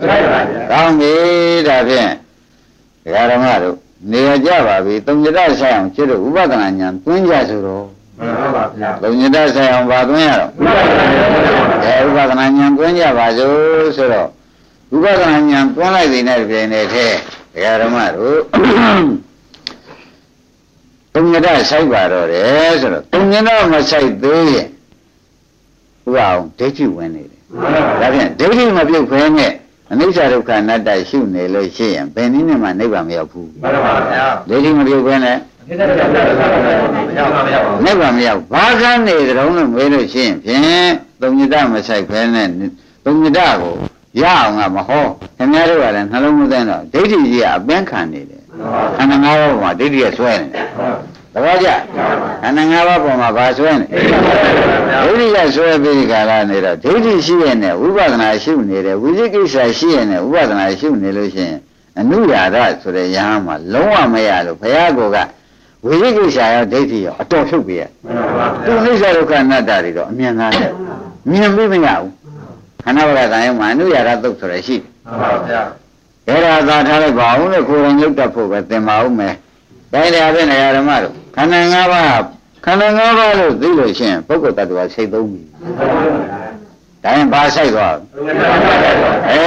ကောင်းပြီဒါဖြင့်ဒကာဓမ္မတို့နေရကြပါပြီသုံးညတဆိုင်အောင်ကျွတ်ဥပဒနာညာတွင်းကြဆိုတော့မှန်ပါဗျာသုံးညတဆိုင်အောင်ဗာတွင်းရတော့အဲဥပဒနာညာတွင်းကြပါစို့ဆိုတော့ဥပဒနာညာတွန်းလိုက်ပြီနဲ့ပြင်နေတဲ့ဒကာဓမ္မတို့ သုံးညတဆိုင်ပါတော့တယ်ဆိုတော့သုံးညတမဆိုင်သေးရင်ဥပအောင်ဒိဋ္ဌိဝင်နေတယ်ဒါဖြင့်ဒိဋ္ဌိမပြုတ်ခွဲနဲ့အနိစ္စဒုက္ခအနတ္တရှုနေလို့ရှိရင်ဘယ်နည်းနဲ့မှနိဗ္ဗာန်မရောက်ဘူးမှန်ပါဗျာဒိဋ္ဌိမပြုတ်ဘဲနဲ့ဒီတက်တက်တက်တက်မရောက်ပါမရောက်ပါနိဗ္ဗာန်မရောက်ဘာကန်းနေကြုံလို့မေးလို့ရှိရင်ဖြင့်သုံးညတမဆိုင်ဘဲနဲ့သုံးညတကိုရအောင်ကမဟောခင်ဗျားတို့ကလည်းနှလုံးမသွင်းတော့ဒိဋ္ဌိကြီးကအပင်းခံနေတယ် ခန္ဓာ၅ပါးပေါ်မှာဒိဋ္ဌိကဆွဲနေတယ်သဘောကျခန္ဓာ၅ပါးပေါ်မှာဘာဆွဲနေဒိဋ္ဌိကဆွဲပြီးဒီကလာနေတော့ဒိဋ္ဌိရှိရဲ့နဲ့ဝိပဿနာရှုနေတယ်ဝိသိကိစ္စရှိရဲ့နဲ့ဝိပဿနာရှုနေလို့ရှိရင်အနုရာဒဆိုတဲ့ယဟန်မှာလုံးဝမရလို့ဘုရားကောကဝိသိကိစ္စရောဒိဋ္ဌိရောအတော်ဖြုတ်ပြရသူအိဋ္ဌဒုက္ခအနတ္တတွေတော့အမြင်သားတယ်မြင်ပြီးမရဘူးခန္ဓာဝရကံယုံမှာအနုရာရသုတ်ဆိုရရှိမှန်ပါဗျာတယ် အဲ့ဒါသာထားလိုက်ပါအောင်လို့ကိုယ်တိုင်လုတ်တတ်ဖို့ပဲသင်ပါဦးမယ်ဒါကြတဲ့နေရာဓမ္မတို့ခန္ဓာ၅ပါးခန္ဓာ၅ပါးလို့သိလို့ရှိရင်ပုဂ္ဂိုလ်တ attva စိတ်သုံးပြီဒါရင်ဘာဆိုင်သွားအဲ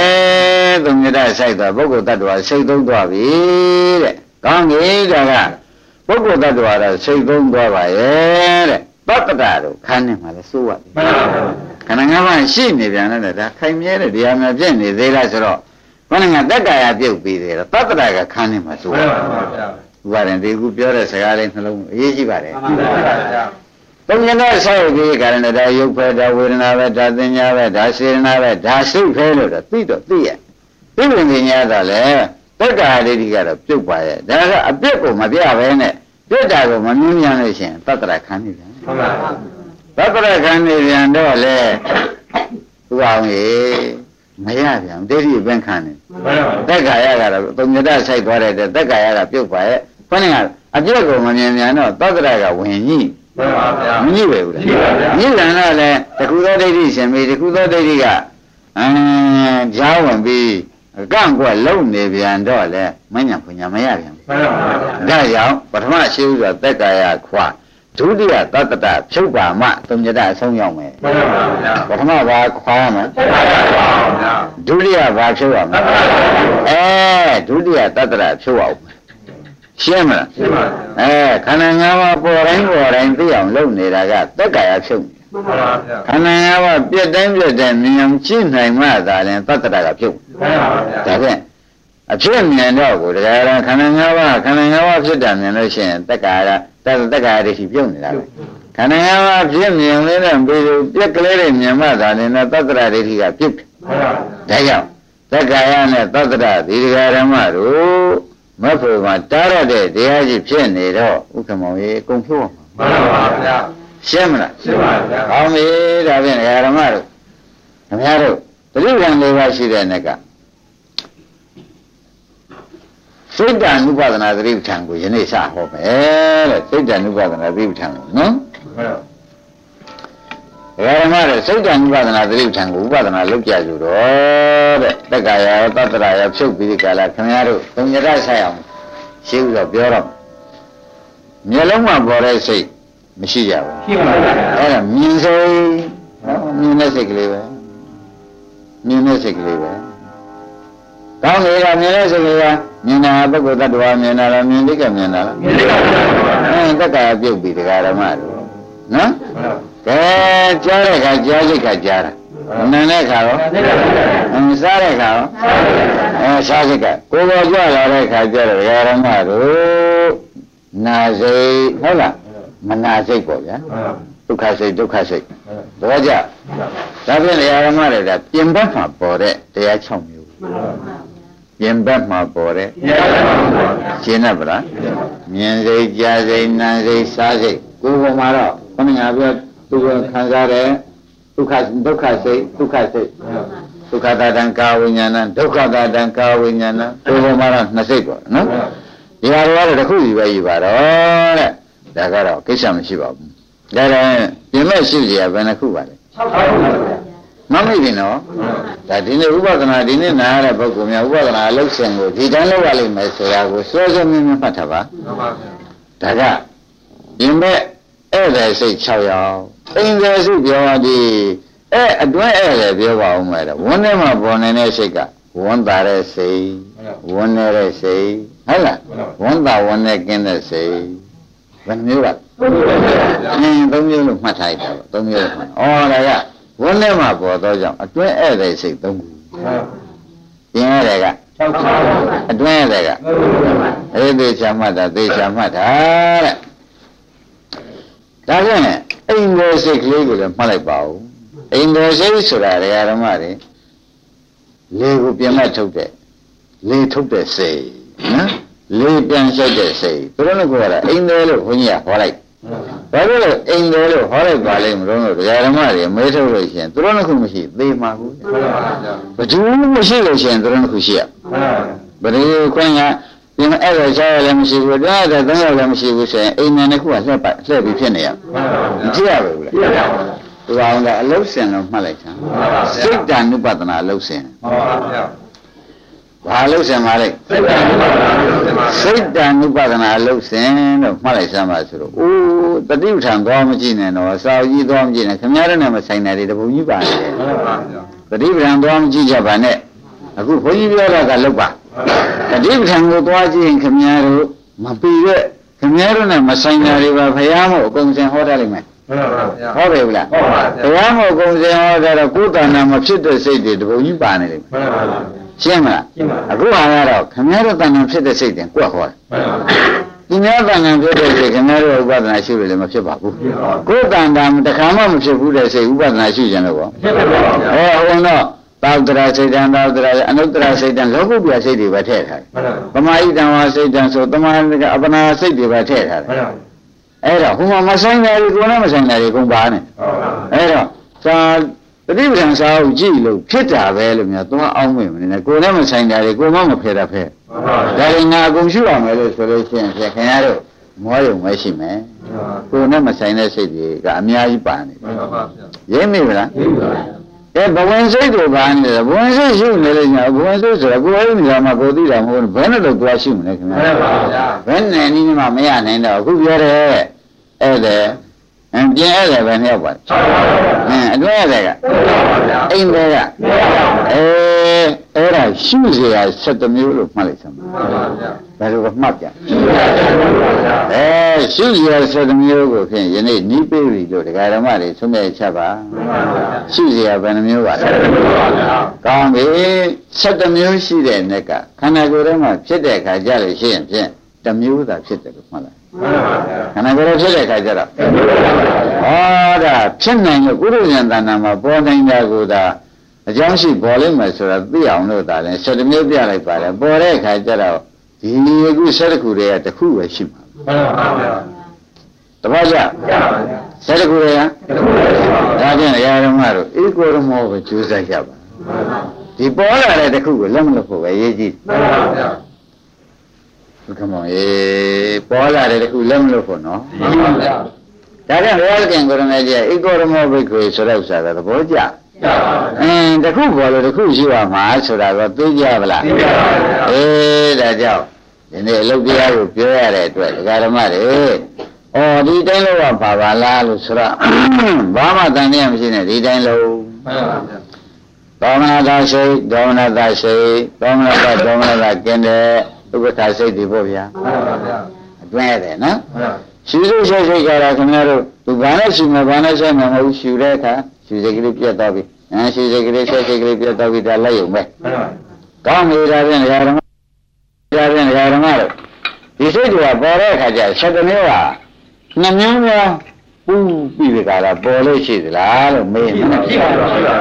သုံးမြတ်ဆိုင်သွားပုဂ္ဂိုလ်တ attva စိတ်သုံးသွားပြီတဲ့ကောင်းပြီဒါကပုဂ္ဂိုလ်တ attva တော့စိတ်သုံးသွားပါရဲ့တဲ့ပတ္တတာတို့ခန်းနေမှာလဲစိုးရတယ်မှန်ပါဗျာခန္ဓာငါးပါးရှိနေပြန်တယ်ဒါခိုင်မြဲတဲ့တရားများပြည့်နေသေးလားဆိုတော့ ခန္ဓာငါတက်ကာယပြုတ်ပြီးသေးတယ်တတ္တရာကခန်းနေမှာစိုးမှရန်တယ်ပါဗျာဥပါရင်ဒီခုပြောတဲ့စကားလေးနှလုံးအရေးကြီးပါတယ်မှန်ပါဗျာသုံးညတော့ဆောက်ပြီးကာရဏဒါယုတ်ဖဲဒါဝေဒနာပဲဒါသင်ညာပဲဒါစေရနာပဲဒါစိတ်ဖဲလို့တော့သိတော့သိရသိဝင်ပညာတော့လေတက်ကာယလေးတွေကတော့ပြုတ်ပါရဲ့ဒါကအပြစ်ကိုမပြဘဲနဲ့ပြစ်တာကိုမမြင်မြန်လို့ရှိရင်တတ္တရာခန်းနေပြန်မှန်ပါဗျာသတ္တရခန္နေပြန်တော့လေသူအောင်ရေ မရပြန်ဒိဋ္ဌိပင်ခံနေမှန်ပါဗျာတက်ခါရကတော့သုံးညတဆိုင်သွားတဲ့တက်ခါရကပြုတ်ပါရဲ့ခொနည်းကအပြည့်ကိုမမြင်မြန်တော့သတ္တရကဝင်ကြီးမှန်ပါဗျာမကြီးပဲဘူးလားကြီးပါဗျာကြီးလန်တော့လေတခုသောဒိဋ္ဌိရှင်ပြီတခုသောဒိဋ္ဌိကအင်းကြားဝင်ပြီးအကန့်ကွက်လုံနေပြန်တော့လေမညာပညာမရပြန်ဘူးမှန်ပါဗျာဒါကြောင့်ပထမရှိဥစွာသက်ကာယခွာ ဒုတိယသတ္တတဖြုတ်ပါမှသုံးညတအဆုံးရောက်မယ်မှန်ပါဗျာပထမဘာခွာရမလဲမှန်ပါဗျာဒုတိယဘာဖြုတ်ရမလဲအဲဒုတိယသတ္တတဖြုတ်အောင်ရှင်းမလားရှင်းပါဗျာအဲခန္ဓာ၅ပါးပေါ်တိုင်းပေါ်တိုင်းသိအောင်လုပ်နေတာကသက်ကာယဖြုတ်နေမှန်ပါဗျာခန္ဓာ၅ပါးပြက်တိုင်းပြက်တိုင်းမြင်အောင်ကြည့်နိုင်မှသာလဲသတ္တတကဖြုတ်မှန်ပါဗျာဒါဖြင့် အဖြစ်မြင်တော့ကိုတရားရခန္ဓာ၅ပါးခန္ဓာ၅ပါးဖြစ်တာမြင်လို့ရှိရင်တက္ကာရတက္တက္ကာရဒိဋ္ဌိပြုတ်နေတာပဲခန္ဓာ၅ပါးဖြစ်မြင်လေးနဲ့ပြီးလို့ပြက်ကလေးတွေမြင်မှသာလည်းသတ္တရဒိဋ္ဌိကပြုတ်တယ်မှန်ပါဗျာဒါကြောင့်တက္ကာယနဲ့သတ္တရဒီတရားဓမ္မတို့မဖို့မှာတားရတဲ့တရားကြီးဖြစ်နေတော့ဥက္ကမောင်ရေအကုန်ဖြုတ်အောင်မှန်ပါဗျာရှင်းမလားရှင်းပါဗျာကောင်းပြီဒါဖြင့်တရားဓမ္မတို့ခင်ဗျားတို့တတိယံလေးပါးရှိတဲ့နေ့က စိတ်တန်ဥပဒနာသတိပဋ္ဌာန်ကိုယနေ့စဟောမယ်တဲ့စိတ်တန်ဥပဒနာသတိပဋ္ဌာန်ကိုနော်ဟုတ်ပါဘုရားဓမ္မတဲ့စိတ်တန်ဥပဒနာသတိပဋ္ဌာန်ကိုဥပဒနာလောက်ကြကြတော့တဲ့တက္ကရာရောတတ္တရာရောဖြုတ်ပြီးဒီကလာခင်ဗျားတို့သုံးရတဆိုင်အောင်ရှင်းပြီးတော့ပြောတော့မျက်လုံးမှာပေါ်တဲ့စိတ်မရှိကြဘူးရှိပါပါအဲ့ဒါမြင်စိတ်နော်မြင်တဲ့စိတ်ကလေးပဲမြင်တဲ့စိတ်ကလေးပဲ ကောင်းပြီကမြင်တဲ့စိတ်ကလေးကမြင်တာပုဂ္ဂိုလ်တ attva မြင်တာလားမြင်လိကမြင်တာလားမြင်လိကပါဗျာအဲတက္ကရာပြုတ်ပြီတရားဓမ္မတို့နော်မှန်ပါကဲကြားတဲ့ခါကြားစိတ်ကကြားတာနာတဲ့ခါရောသိပါဗျာအင်းစားတဲ့ခါရောအဲစားစိတ်ကကိုယ်ပေါ်ကြွလာတဲ့ခါကျတော့တရားဓမ္မတို့နာစိတ်ဟုတ်လားမနာစိတ်ပေါ့ဗျာမှန်ပါဒုက္ခစိတ်ဒုက္ခစိတ်သဘောကျဒါဖြင့်တရားဓမ္မတွေကပြင်ဘက်မှာပေါ်တဲ့တရား6မျိုး ပြင်ဘက်မှာပေါ်တဲ့ရှင်းပါဗျာရှင်းတတ်ပလားမြင်စိတ်ကြားစိတ်နားစိတ်စားစိတ်ကိုယ်ပေါ်မှာတော့ခဏငါပြောသူကခံစားတဲ့ဒုက္ခဒုက္ခစိတ်ဒုက္ခစိတ်ဒုက္ခတာတံကာဝိညာဏဒုက္ခတာတံကာဝိညာဏကိုယ်ပေါ်မှာတော့နှစ်စိတ်ပေါ့နော်ဒီဟာတွေကတော့တစ်ခုစီပဲယူပါတော့တဲ့ဒါကတော့ကိစ္စမရှိပါဘူးဒါတော့ပြင်မဲ့ရှိကြဘယ်နှခုပါလဲ6ပါဗျာ မမိတယ်နော်ဒါဒီနေ့ဥပဒနာဒီနေ့နားရတဲ့ပုဂ္ဂိုလ်များဥပဒနာအလုပ်ရှင်ကိုဒီတိုင်းလုပ်ရလိမ့်မယ်ဆိုတာကိုစွဲစွဲမြင်းမြင်းမှတ်ထားပါမှန်ပါဗျာဒါကပြင်မဲ့ဧည့်သည်စိတ်6ယောက်အင်းသည်စိတ်ပြောသည်အဲအတွင်းဧည့်သည်ပြောပါဦးမယ်တဲ့ဝန်းထဲမှာပေါ်နေတဲ့စိတ်ကဝန်းတာတဲ့စိတ်ဝန်းနေတဲ့စိတ်ဟုတ်လားဝန်းတာဝန်းနေကင်းတဲ့စိတ်ဘယ်နှမျိုးလဲဟုတ်ပါဗျာအင်းသုံးမျိုးလို့မှတ်ထားလိုက်တာပေါ့သုံးမျိုးလို့မှတ်ဩဒါက ဝန်းထဲမှာပေါ်တော့ကြောင့်အတွင်းဧည့်သည်စိတ်သုံးခုမှန်ကျင်ရတယ်က6ပါးအတွင်းရတယ်ကအဲ့ဒီချမှတ်တာသေချာမှတ်တာတဲ့ဒါကြောင့်အိမ်တော်စိတ်ကလေးကိုလည်းမှတ်လိုက်ပါဦးအိမ်တော်စိတ်ဆိုတာဒကာဓမ္မတွေလေကိုပြန်မထုတ်တဲ့လေထုတ်တဲ့စိတ်နော်လေပြန်လျှောက်တဲ့စိတ်ဘယ်လိုလဲခေါ်တာအိမ်တော်လို့ဘုန်းကြီးကဟောလိုက် ဘာလို့လဲအိမ်တော်လို့ဟောလိုက်ပါလိမ့်မလို့ဒကာဓမ္မတွေမဲထုတ်လို့ရှိရင်သူတို့နှစ်ခုမရှိသေမှာဘူးမှန်ပါဗျာဘယ်သူမှမရှိလို့ရှိရင်သူတို့နှစ်ခုရှိရမှန်ပါဘယ်လိုခွင့်ကဒီမှာအဲ့ဒါရှားရလည်းမရှိဘူးတွားတယ်သုံးရလည်းမရှိဘူးဆိုရင်အိမ်နယ်တစ်ခုကလှက်ပါလှက်ပြီးဖြစ်နေရမှန်ပါမဗျာဖြစ်ရဘူးလားပြရပါဒီကောင်ကအလုတ်စင်လို့မှတ်လိုက်ချမ်းစိတ်တ ानु ပဒနာအလုတ်စင်မှန်ပါဗျာ ဘာအလုတ်စင်ပါလဲစိတ်ကံပါပါဗျာစိတ်တ ानु ပဒနာအလုတ်စင်လို့မှတ်လိုက်စမ်းပါဆိုတော့အိုးတတိပဋ္ဌာန်သွားမကြည့်နဲ့တော့စာအုပ်ကြီးသွားမကြည့်နဲ့ခင်ဗျားတို့နဲ့မဆိုင်တာတွေတပူကြီးပါနေတယ်မှန်ပါဗျာတတိပဋ္ဌာန်သွားမကြည့်ကြပါနဲ့အခုဘုန်းကြီးပြောတာကလုတ်ပါတတိပဋ္ဌာန်ကိုသွားကြည့်ရင်ခင်ဗျားတို့မပီတဲ့ခင်ဗျားတို့နဲ့မဆိုင်တာတွေပါဖရာမို့အကုန်စင်ဟောတတ်လိမ့်မယ်မှန်ပါဗျာဟုတ်ပြီလားဟုတ်ပါဖဗျာရာမို့အကုန်စင်ဟောတတ်တော့ကိုယ်တဏ္ဍာမဖြစ်တဲ့စိတ်တွေတပုံကြီးပါနေလိမ့်မယ်မှန်ပါဗျာ ရှင်းမလားရှင်းပါအခုဟာကတော့ခင်ဗျားတို့တဏ္ဍာဖြစ်တဲ့စိတ်တွေကိုယ်ဟောတယ်မှန်ပါဒီများတဏ္ဍာဖြစ်တဲ့စိတ်ခင်ဗျားတို့ဥပဒနာရှိလို့လည်းမဖြစ်ပါဘူးဖြစ်ပါကိုယ်တဏ္ဍာတခါမှမဖြစ်ဘူးတဲ့စိတ်ဥပဒနာရှိကြလို့ပေါ့ဖြစ်ပါဗျာဟောဟိုတော့သာဝတ္တရာစိတ်တံသာဝတ္တရာအနုတ္တရာစိတ်တံလောကုပ္ပယစိတ်တွေပဲထည့်ထားတယ်မှန်ပါပမာဣတံဝါစိတ်တံဆိုတမန်ကအပနာစိတ်တွေပဲထည့်ထားတယ်မှန်ပါအဲ့တော့ဟိုမှာမဆိုင်တယ်ကိုယ်နဲ့မဆိုင်တယ်တွေကုန်ပါနေဟုတ်ပါအဲ့တော့သာ တတိပဋ္ဌာန်စာအုပ်ကြည့်လို့ဖြစ်တာပဲလို့များသွားအောင်မင်းမနေနဲ့ကိုယ်နဲ့မဆိုင်တာတွေကိုယ်မှမဖယ်တာဖယ်မှန်ပါဒါရင်ငါအကုန်ရှိရမယ်လို့ဆိုလို့ရှိရင်ဖြခင်ရတော့မောရုံမရှိမယ်ကိုယ်နဲ့မဆိုင်တဲ့စိတ်တွေကအများကြီးပါနေတယ်မှန်ပါဗျာရင်းမိဗလားဟုတ်ပါအဲဘဝင်စိတ်တွေပါနေတယ်ဘဝင်စိတ်ရှိနေလို့ညာဘဝင်စိတ်ဆိုတာကိုယ်အဲ့ဒီနေရာမှာကိုယ်သိတာမဟုတ်ဘူးဘယ်နဲ့တော့ကိုယ်ရှိမလဲခင်ဗျာမှန်ပါဗျာဘယ်နဲ့နည်းမှမရနိုင်တော့အခုပြောတယ်အဲ့ဒါ အင်းပြင်းရတယ်ပဲမြောက်ပါအင်းအတွင်းရတယ်ကအိမ်တွေကအဲအဲ့ဒါရှုစရာ7မျိုးလို့မှတ်လိုက်စမ်းဘယ်လိုကမှတ်ပြန်အဲရှုစရာ7မျိုးကိုဖြင့်ယနေ့နီးပေးပြီလို့ဒကာဓမ္မတွေသုံးမြဲချက်ပါရှုစရာဘယ်နှမျိုးပါလဲကောင်းပြီ7မျိုးရှိတဲ့နေ့ကခန္ဓာကိုယ်ထဲမှာဖြစ်တဲ့အခါကြလို့ရှိရင်ဖြင့်တစ်မျိုးသာဖြစ်တယ်လို့မှတ်လိုက် ခန္ဓာကိုယ်ထဲဖြစ်တဲ့အခါကျတော့ဟုတ်ပါဗျာဟောဒါဖြစ်နိုင်လို့ကုသိုလ်ဉာဏ်တဏ္ဍာမှာပေါ်နိုင်တာကိုဒါအကြောင်းရှိပေါ်လိမ့်မယ်ဆိုတာသိအောင်လို့ဒါလည်း7မျိုးပြလိုက်ပါတယ်ပေါ်တဲ့အခါကျတော့ဒီအခု7ခုတည်းကတစ်ခုပဲရှိမှာမှန်ပါဗျာတပတ်ကြရပါဗျာ7ခုတည်းကတခုလည်းရှိပါဗျာဒါဖြင့်ရာဓမ္မတို့ဧကိုရမောကိုကျူးစားကြပါမှန်ပါဒီပေါ်လာတဲ့တစ်ခုကိုလက်မလို့ဖို့ပဲရေးကြည့်မှန်ပါဗျာ ဘုခမောအေးပေါ်လာတဲ့တစ်ခုလက်မလို့ဖို့နော်မှန်ပါဗျာဒါကြောင့်ဘုရားခင်ကိုရမေကြီးဧကိုရမောဘိက္ခွေဆိုတဲ့ဥစ္စာကသဘောကျရပါဗျာအင်းတစ်ခုပေါ်လို့တစ်ခုရှိရမှာဆိုတာတော့သိကြပါလားသိပါပါဗျာအေးဒါကြောင့်ဒီနေ့အလုပ်တရားကိုပြောရတဲ့အတွက်ဒကာဓမ္မတွေအော်ဒီတိုင်းလို့ကပါပါလားလို့ဆိုတော့ဘာမှတန်တရားမရှိနဲ့ဒီတိုင်းလို့မှန်ပါဗျာဒေါမနတာရှိဒေါမနတာရှိဒေါမနတာဒေါမနတာကျင်းတဲ့ ဥပ္ပခါစိတ်ဒီပေါ့ဗျာမှန်ပါဗျာအတွင်းရတယ်နော်မှန်ပါရှူစိတ်ရှိစိတ်ကြတာခင်ဗျားတို့သူဘာနဲ့ရှူမှာဘာနဲ့ဆိုင်မှာမဟုတ်ရှူတဲ့အခါရှူစိတ်ကလေးပြတ်သွားပြီအဲရှူစိတ်ကလေးဆက်စိတ်ကလေးပြတ်သွားပြီဒါလက်ရုံပဲမှန်ပါကောင်းပြီဒါဖြင့်ဒကာဓမ္မဒါဖြင့်ဒကာဓမ္မတို့ဒီစိတ်တွေကပေါ်တဲ့အခါကျ7မျိုးဟာနှမျိုးများပူပြီးဒီကလာပေါ်လို့ရှိသလားလို့မေးရှိနေပါရှိပါပါဗျာ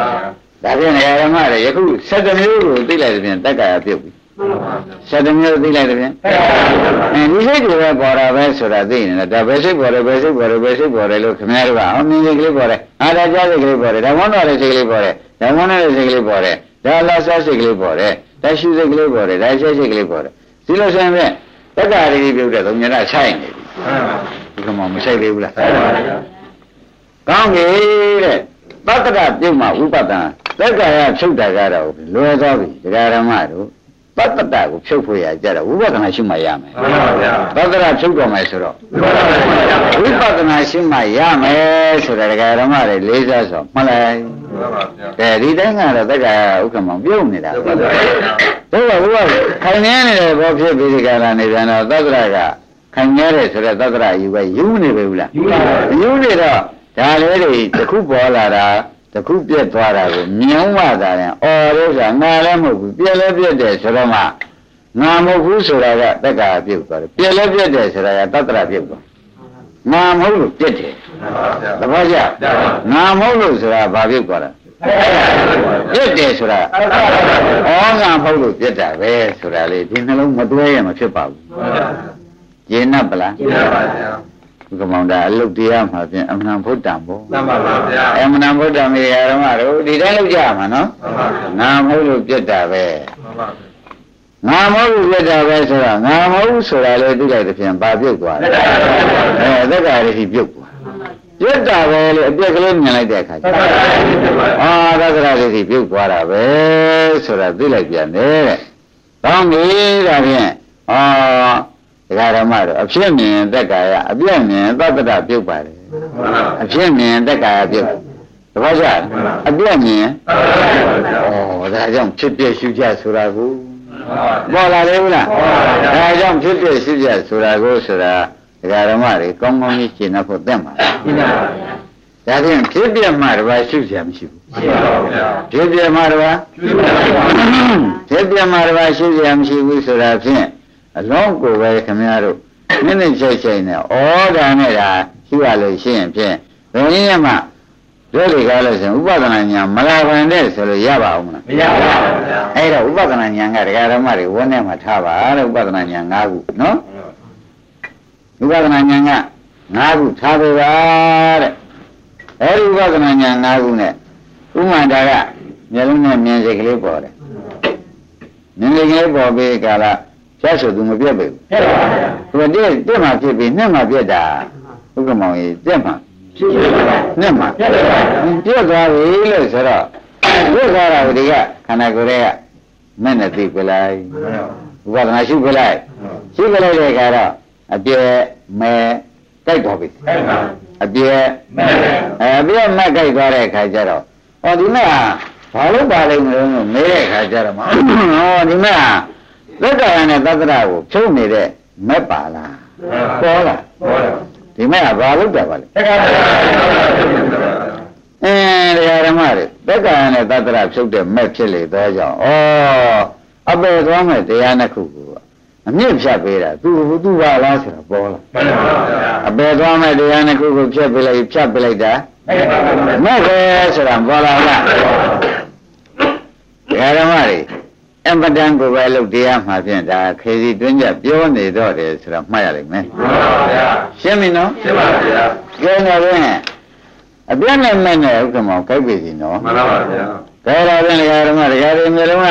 ဒါဖြင့်ဒကာဓမ္မတွေယခု7မျိုးကိုသိလိုက်တဲ့ဖြင့်တက္ကရာပြုတ်ပြီမှန်ပါဗျာ 7မျိုးသိလိုက်တဲ့ဖြင့်အဲ့ပါဗျာအဲဒီစိတ်တွေပဲပေါ်တာပဲဆိုတာသိနေတယ်ဒါပဲစိတ်ပေါ်တယ်ပဲစိတ်ပေါ်တယ်ပဲစိတ်ပေါ်တယ်လို့ခင်ဗျားတို့ကအမြင်စိတ်ကလေးပေါ်တယ်အာဒါကြားစိတ်ကလေးပေါ်တယ်ဒါမွန်းတော်တဲ့စိတ်ကလေးပေါ်တယ်ဒါမွန်းတဲ့စိတ်ကလေးပေါ်တယ်ဒါလာစားစိတ်ကလေးပေါ်တယ်ဒါရှုစိတ်ကလေးပေါ်တယ်ဒါရှဲစိတ်ကလေးပေါ်တယ်ဒီလိုဆိုရင်ဖြင့်တက္ကရာကြီးပြုတ်တဲ့သုံးညတာဆိုင်နေပြီမှန်ပါဒီကမှမဆိုင်သေးဘူးလားအဲ့ပါဗျာကောင်းပြီတဲ့တတ္တရပြုတ်မှဝိပဿနာတက္ကရာဖြုတ်တာကတော့လွယ်သွားပြီဒကာရမတို့ တတ္တတကိုဖြုတ်ဖို့ရကြတော့ဝိပဿနာရှိမှရမယ်မှန်ပါဗျာတတ္တရဖြုတ်တော်မယ်ဆိုတော့မှန်ပါဗျာဝိပဿနာရှိမှရမယ်ဆိုတာဒကာရမတွေလေးစားဆိုမှတ်လိုက်မှန်ပါဗျာကဲဒီတိုင်းကတော့တက္ကရာဥက္ကမပြုတ်နေတာဟုတ်ပါဗျာတို့ကဘုရားခိုင်နေနေတယ်ဘောဖြစ်ပြီးဒီကရာနေပြန်တော့တတ္တရကခိုင်နေတယ်ဆိုတော့တတ္တရယူပဲယူနေပဲဘူးလားယူပါဗျာယူနေတော့ဒါလေးတွေတစ်ခုပေါ်လာတာ တတခုပြက်သွားတာကိုမြင်ဝတာရင်အော်လို့ဆိုတာငါလည်းမဟုတ်ဘူးပြက်လည်းပြက်တယ်ဆိုတော့မှငါမဟုတ်ဘူးဆိုတာကတက္ကရာပြုတ်သွားတယ်ပြက်လည်းပြက်တယ်ဆိုတာကတတ္တရာပြုတ်သွားငါမဟုတ်လို့ပြက်တယ်သဘောကျငါမဟုတ်လို့ဆိုတာဘာပြုတ်သွားတာပြက်တယ်ဆိုတာဩငါမဟုတ်လို့ပြက်တာပဲဆိုတာလေဒီနှလုံးမတွဲရမဖြစ်ပါဘူးကျေနပ်ပလားကျင့်ပါဗျာဘု ကမောင်တာအလုတ်တရားမှာဖြင့်အမှန်ဘုဒ္ဓံဘောသံပါပါဗျာအမှန်ဘုဒ္ဓံမေရဓမ္မတို့ဒီတိုင်းလောက်ကြမှာနော်သံပါဗျာငါမဟုတ်လို့ပြက်တာပဲသံပါဗျာငါမဟုတ်လို့ပြက်တာပဲဆိုတော့ငါမဟုတ်ဘူးဆိုတာလေသိလိုက်တဲ့ဖြင့်ဘာပြုတ်သွားလဲအဲသက်္ကာရရှိပြုတ်သွားပြက်တာပဲလေအပြက်ကလေးမြင်လိုက်တဲ့အခါကျသံပါဗျာကျင့်ပါဗျာအာသက်္ကာရရှိပြုတ်သွားတာပဲဆိုတာသိလိုက်ပြန်တယ်တဲ့ကောင်းပြီဒါဖြင့်အာ ဒကာဓမ္မတို့အဖြစ်မြင်သက်္ကာရအပြက်မြင်သတ္တတပြုတ်ပါတယ်အဖြစ်မြင်သက်္ကာယပြုတ်တပည့်ကြအပြည့်မြင်ဩဒါကြောင့်ဖြစ်ပြရှုကြဆိုတာကိုပေါ်လာတယ်ဘူးလားဒါကြောင့်ဖြစ်ပြရှုကြဆိုတာကိုဆိုတာဒကာဓမ္မတွေကောင်းကောင်းကြီးရှင်းဖို့တက်မှာဒါဖြင့်ဖြစ်ပြမှတပါးရှုကြမရှိဘူးဖြစ်ပြမှတပါးဖြစ်ပြမှတပါးရှုကြမရှိဘူးဆိုတာဖြင့် အလုံးကိုပဲခင်ဗျားတို့နည်းနည်းချိတ်ချိတ်နဲ့ဩဒါနဲ့ဒါရှိရလို့ရှိရင်ဖြင့်ဘယ်နည်းမှတို့လေကားလို့ဆိုရင်ဥပဒနာညာမလာခံတဲ့ဆိုလို့ရပါအောင်မလားမရပါဘူးဗျာအဲ့တော့ဥပဒနာညာကဒကာဓမ္မတွေဝန်းထဲမှာထားပါတဲ့ဥပဒနာညာ၅ခုနော်ဥပဒနာညာက၅ခုထားပေးပါတဲ့အဲ့ဒီဥပဒနာညာ၅ခုနဲ့ဥမာတာကမျက်လုံးနဲ့မြင်စိတ်ကလေးပေါ်တယ်မြင်စိတ်ကလေးပေါ်ပြီးကာလ ဖြတ်ဆိုသူမပြတ်ပဲဘူးပြပါဗျာသူကတက်တက်မှဖြစ်ပြီးနှစ်မှပြတ်တာဥက္ကမောင်ကြီးတက်မှဖြစ်ပါဗျာနှစ်မှပြပါဗျာပြတ်သွားပြီလို့ဆိုတော့ပြတ်သွားတာကဒီကခန္ဓာကိုယ်ရဲ့မဲ့နဲ့သိပြလိုက်ဥပဒနာရှုပြလိုက်ရှုပြလိုက်တဲ့အခါတော့အပြဲမဲကြိုက်သွားပြီအဲ့ပါအပြဲမဲ့ပဲအဲအပြဲမဲကြိုက်သွားတဲ့အခါကျတော့ဟောဒီမဲ့ဟာဘာလို့ပါလိမ့်မလို့မေးတဲ့အခါကျတော့မှဟောဒီမဲ့ဟာ သက္ကာယနဲ့သတ္တရကိုဖြုတ်နေတဲ့မဲ့ပါလားပေါ်လားဘောတယ်ဒီမဲ့ကဘာလို့တက်ပါလဲတက္ကရာဗျာအင်းတရားဓမ္မတွေသက္ကာယနဲ့သတ္တရဖြုတ်တဲ့မဲ့ဖြစ်လေသောကြောင့်ဩအပေသွားမဲ့တရားနှစ်ခုကိုအမြင့်ဖြတ်ပေးတာသူသူပါလားဆိုတာပေါ်လာမှန်ပါဗျာအပေသွားမဲ့တရားနှစ်ခုကိုဖြတ်ပေးလိုက်ဖြတ်ပေးလိုက်တာအဲ့ပါဗျာမဲ့ပဲဆိုတာပေါ်လာလားတရားဓမ္မတွေ အမတန်ကိုပဲလို့တရားမှာဖြင့်ဒါခေစီတွင်းကြပြောနေတော့တယ်ဆိုတော့မှတ်ရလိမ့်မယ်မှန်ပါဗျာရှင်းပြီနော်ရှင်းပါဗျာကျင်းနေရင်အပြည့်နဲ့မဲ့နဲ့ဥက္ကမောကိုက်ပြီစီနော်မှန်ပါဗျာကဲဒါပြန်ဓမ္မတရားတွေမျိုးလုံးက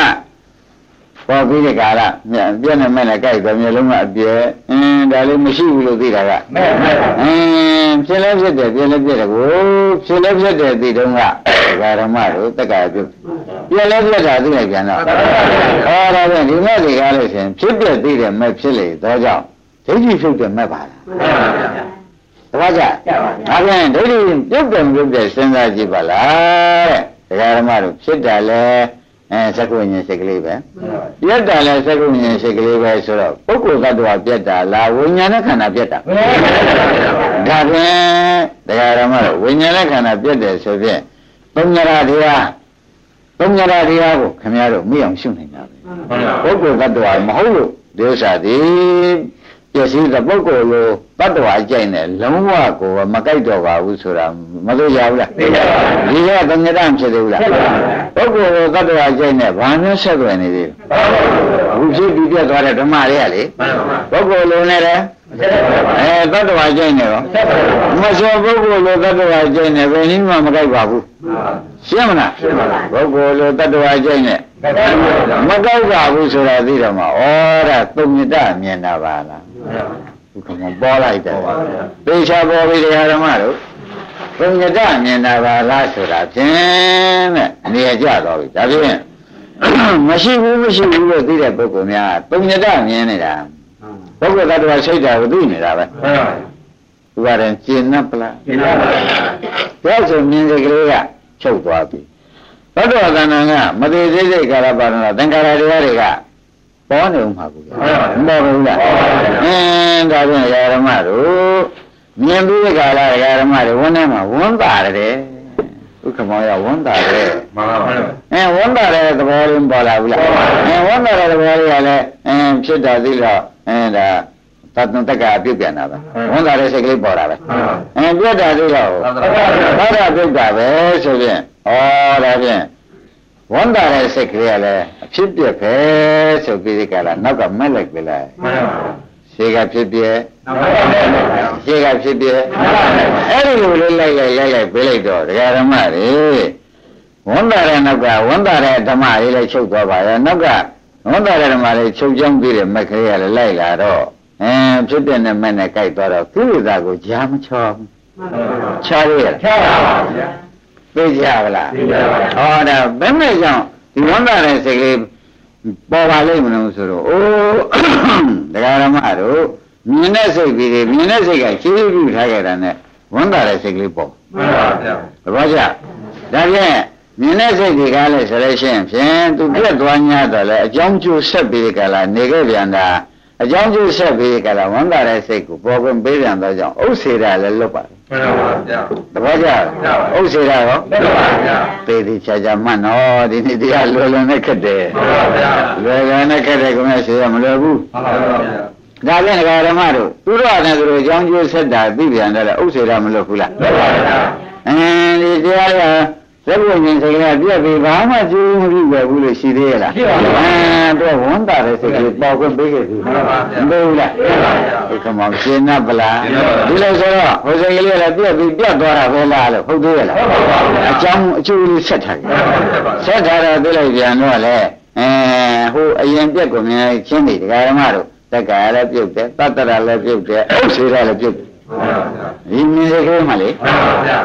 ပေါ်ပြီးတဲ့ကာလမြတ်ပြည့်နဲ့မဲ့နဲ့ကိုက်ပဲမျိုးလုံးကအပြည့်အင်းဒါလေးမရှိဘူးလို့သိတာကမဲ့မဲ့ပါအင်းဖြစ်လဲဖြစ်တယ်ပြည့်လဲပြည့်တယ်ကိုဖြစ်လဲဖြစ်တယ်သိတုန်းကဒကာဓမ္မတို့တက္ကရာပြုတ်ပြည့်လဲပြည့်တာသိလိုက်ပြန်တော့ဟောဒါပြန်ဒီမဲ့တွေကားလို့ရှင်ဖြစ်ပြသိတယ်မဲ့ဖြစ်လေတော့ကြောင့်ဒိဋ္ဌိဖြုတ်တယ်မဲ့ပါလားမှန်ပါဗျာတပည့်ကြဒါပြန်ဒိဋ္ဌိပြုတ်တယ်မပြုတ်တယ်စဉ်းစားကြည့်ပါလားတဲ့ဒကာဓမ္မတို့ဖြစ်တယ်လဲ အဲသက္ကုဉ္ဉ္စိတ်ကလေးပဲပြတ်တယ်လဲသက္ကုဉ္ဉ္စိတ်ကလေးပဲဆိုတော့ပုဂ္ဂိုလ်သတ္တဝါပြတ်တာလားဝိညာဉ်နဲ့ခန္ဓာပြတ်တာမှန်ပါဗျာဒါဖြင့်တရားဓမ္မတော့ဝိညာဉ်နဲ့ခန္ဓာပြတ်တယ်ဆိုဖြင့်သုံးညရာတရားသုံးညရာတရားကိုခင်ဗျားတို့မိအောင်ရှုနိုင်တာပဲမှန်ပါပုဂ္ဂိုလ်တ attva မဟုတ်လို့ဒီဥစ္စာဒီ ပစ္စည်းတဲ့ပုဂ္ဂိုလ်လိုတ attva ကြိုက်နေလုံးဝကိုမကြိုက်တော့ပါဘူးဆိုတာမသိကြဘူးလားသိကြပါဘူးဒီကသုံးညရာဖြစ်သေးဘူးလားဖြစ်ပါဘူးပုဂ္ဂိုလ်လိုတ attva ကြိုက်နေဘာမျိုးဆက်သွယ်နေသေးလဲအခုဖြစ်ပြီးပြတ်သွားတဲ့ဓမ္မတွေကလေမှန်ပါပုဂ္ဂိုလ်လိုနဲ့လည်းဆက်ပါပါအဲတ attva ကြိုက်နေရောဆက်ပါပါမစောပုဂ္ဂိုလ်လိုတ attva ကျင့်နေဘယ်နည်းမှမကြိုက်ပါဘူးရှင်းမလားရှင်းပါပါပုဂ္ဂိုလ်လိုတ attva ကျင့်နေမှန်ပါပါမကြိုက်ပါဘူးဆိုတာသိတော့မှဩဒါသုံးမြတမြင်တာပါလား ဘုခမပေါ်လိုက်တယ်သေချာပေါ်ပြီတရားဓမ္မတို့သုံးမြတမြင်တာပါလားဆိုတာဖြင့်တဲ့နေရာကြတော့ပြီဒါဖြင့်မရှိဘူးမရှိဘူးလို့သိတဲ့ပုဂ္ဂိုလ်များသုံးမြတမြင်နေတာပုဂ္ဂိုလ်တ attva စိတ်ဓာတ်ကိုသိနေတာပဲမှန်ပါဥပါဒံကျင့်납ပလားရှင်းပါပါဘယ်ဆိုမြင်စိတ်ကလေးကချုပ်သွားပြီဘဒ္ဒဝသန္တန်ကမသေးသေးစိတ်ကာရပါဒနာသင်္ခါရတရားတွေက ပေါ်နေဦးမှာကူမပေါ်ဘူးလားအင်းဒါဖြင့်ဓမ္မတို့မြင်ပြီးကာလဓမ္မတွေဝန်းထဲမှာဝန်းပါတယ်ဥက္ကမောရဝန်တာတဲ့မှန်ပါပါအဲဝန်တာတဲ့သဘောလေးပေါ်လာဘူးလားအဲဝန်တာတဲ့သဘောလေးကလည်းအဲဖြစ်တာသိတော့အဲဒါသတ္တတက္ကအပြုတ်ပြန်တာပဲဝန်တာတဲ့စိတ်ကလေးပေါ်လာပဲအဲပြတ်တာသိတော့သောတာပြုတ်တာပဲဆိုဖြင့်ဩဒါဖြင့် ဝန်တာတဲ့စိတ်ကလေးကလည်းအဖြစ်ပြက်ပဲဆိုပြီးဒီကလာနောက်ကမက်လိုက်ပြီလားမှန်ပါပါရှေးကဖြစ်ပြက်နောက်ပါပါဗျာရှေ့ကဖြစ်ပြအဲ့ဒီလိုလေးလိုက်လိုက်လိုက်လိုက်ပေးလိုက်တော့ဒကာဓမ္မတွေဝန်တာတဲ့နောက်ကဝန်တာတဲ့ဓမ္မလေးလည်းချုပ်သွားပါရဲ့နောက်ကဝန်တာတဲ့ဓမ္မလေးချုပ်ကြောင်းပြီးတဲ့မက်ကလေးကလည်းလိုက်လာတော့အဲဖြစ်တဲ့နဲ့မဲ့နဲ့ကြိုက်သွားတော့ကိလေသာကိုကြားမချောဘူးချားရရချာပါပါဗျာ သိကြပါလားသိကြပါဗျာဟောဒါဘယ်နဲ့ကြောင့်ဒီဝန်တာတဲ့စိတ်ကလေးပေါ်ပါလိမ့်မလို့ဆိုတော့အိုးဒကာဓမ္မတို့မြင်တဲ့စိတ်ပြီးမြင်တဲ့စိတ်ကရှင်းရှင်းပြုထားခဲ့တာနဲ့ဝန်တာတဲ့စိတ်ကလေးပေါ်မှန်ပါဗျာသဘောကျဒါဖြင့်မြင်တဲ့စိတ်တွေကလည်းဆိုလို့ရှိရင်ဖြင့်သူပြက်သွား냐တော့လေအကြောင်းကျိုးဆက်ပြီးကြလားနေခဲ့ပြန်တာ အကြောင်းကျိုးဆက်ပြီးကြလားဝန်တာတဲ့စိတ်ကိုပေါ်ခွင့်ပေးပြန်တော့ကြောင့်ဥစ္စေတာလည်းလွတ်ပါတယ်မှန်ပါဗျာသဘောကျဥစ္စေတာရောမှန်ပါဗျာသေသေးချာချာမှတ်နော်ဒီနေ့တရားလွယ်လွယ်နဲ့ခက်တယ်မှန်ပါဗျာလွယ်လွယ်နဲ့ခက်တယ်ခင်ဗျာရှင်းရမလွယ်ဘူးမှန်ပါဗျာဒါဖြင့်ဒကာဓမ္မတို့သူတို့အနေနဲ့သူတို့အကြောင်းကျိုးဆက်တာသိပြန်တယ်လေဥစ္စေတာမလွတ်ဘူးလားမှန်ပါဗျာအင်းဒီတရားရ သက်ဘုရင်စိတ်ကပြက်ပြီးဘာမှကျိုးမပြုခဲ့ဘူးလို့ရှိသေးရဲ့လားအင်းတော့ဝန်တာတဲ့စိတ်ကပေါ်ခွင့်ပေးခဲ့ပြီမပေးဘူးလားဒီကမောင်ရှင်းနပ်ပလားဒီလိုဆိုတော့ဟိုစိတ်ကလေးလည်းပြက်ပြီးပြတ်သွားတာပဲလားလို့ဟုတ်သေးရဲ့လားအကြောင်းအကျိုးလေးဆက်ထားတယ်ဆက်ထားတော့သိလိုက်ပြန်တော့လေအဲဟိုအရင်ပြက်ကိုမြင်ချင်းနေဒကာရမတို့တက္ကရာလည်းပြုတ်တယ်တတ္တရာလည်းပြုတ်တယ်ဥစ္စေရာလည်းပြုတ်တယ် ဒီမြင်စိတ်ကလေးမှလေ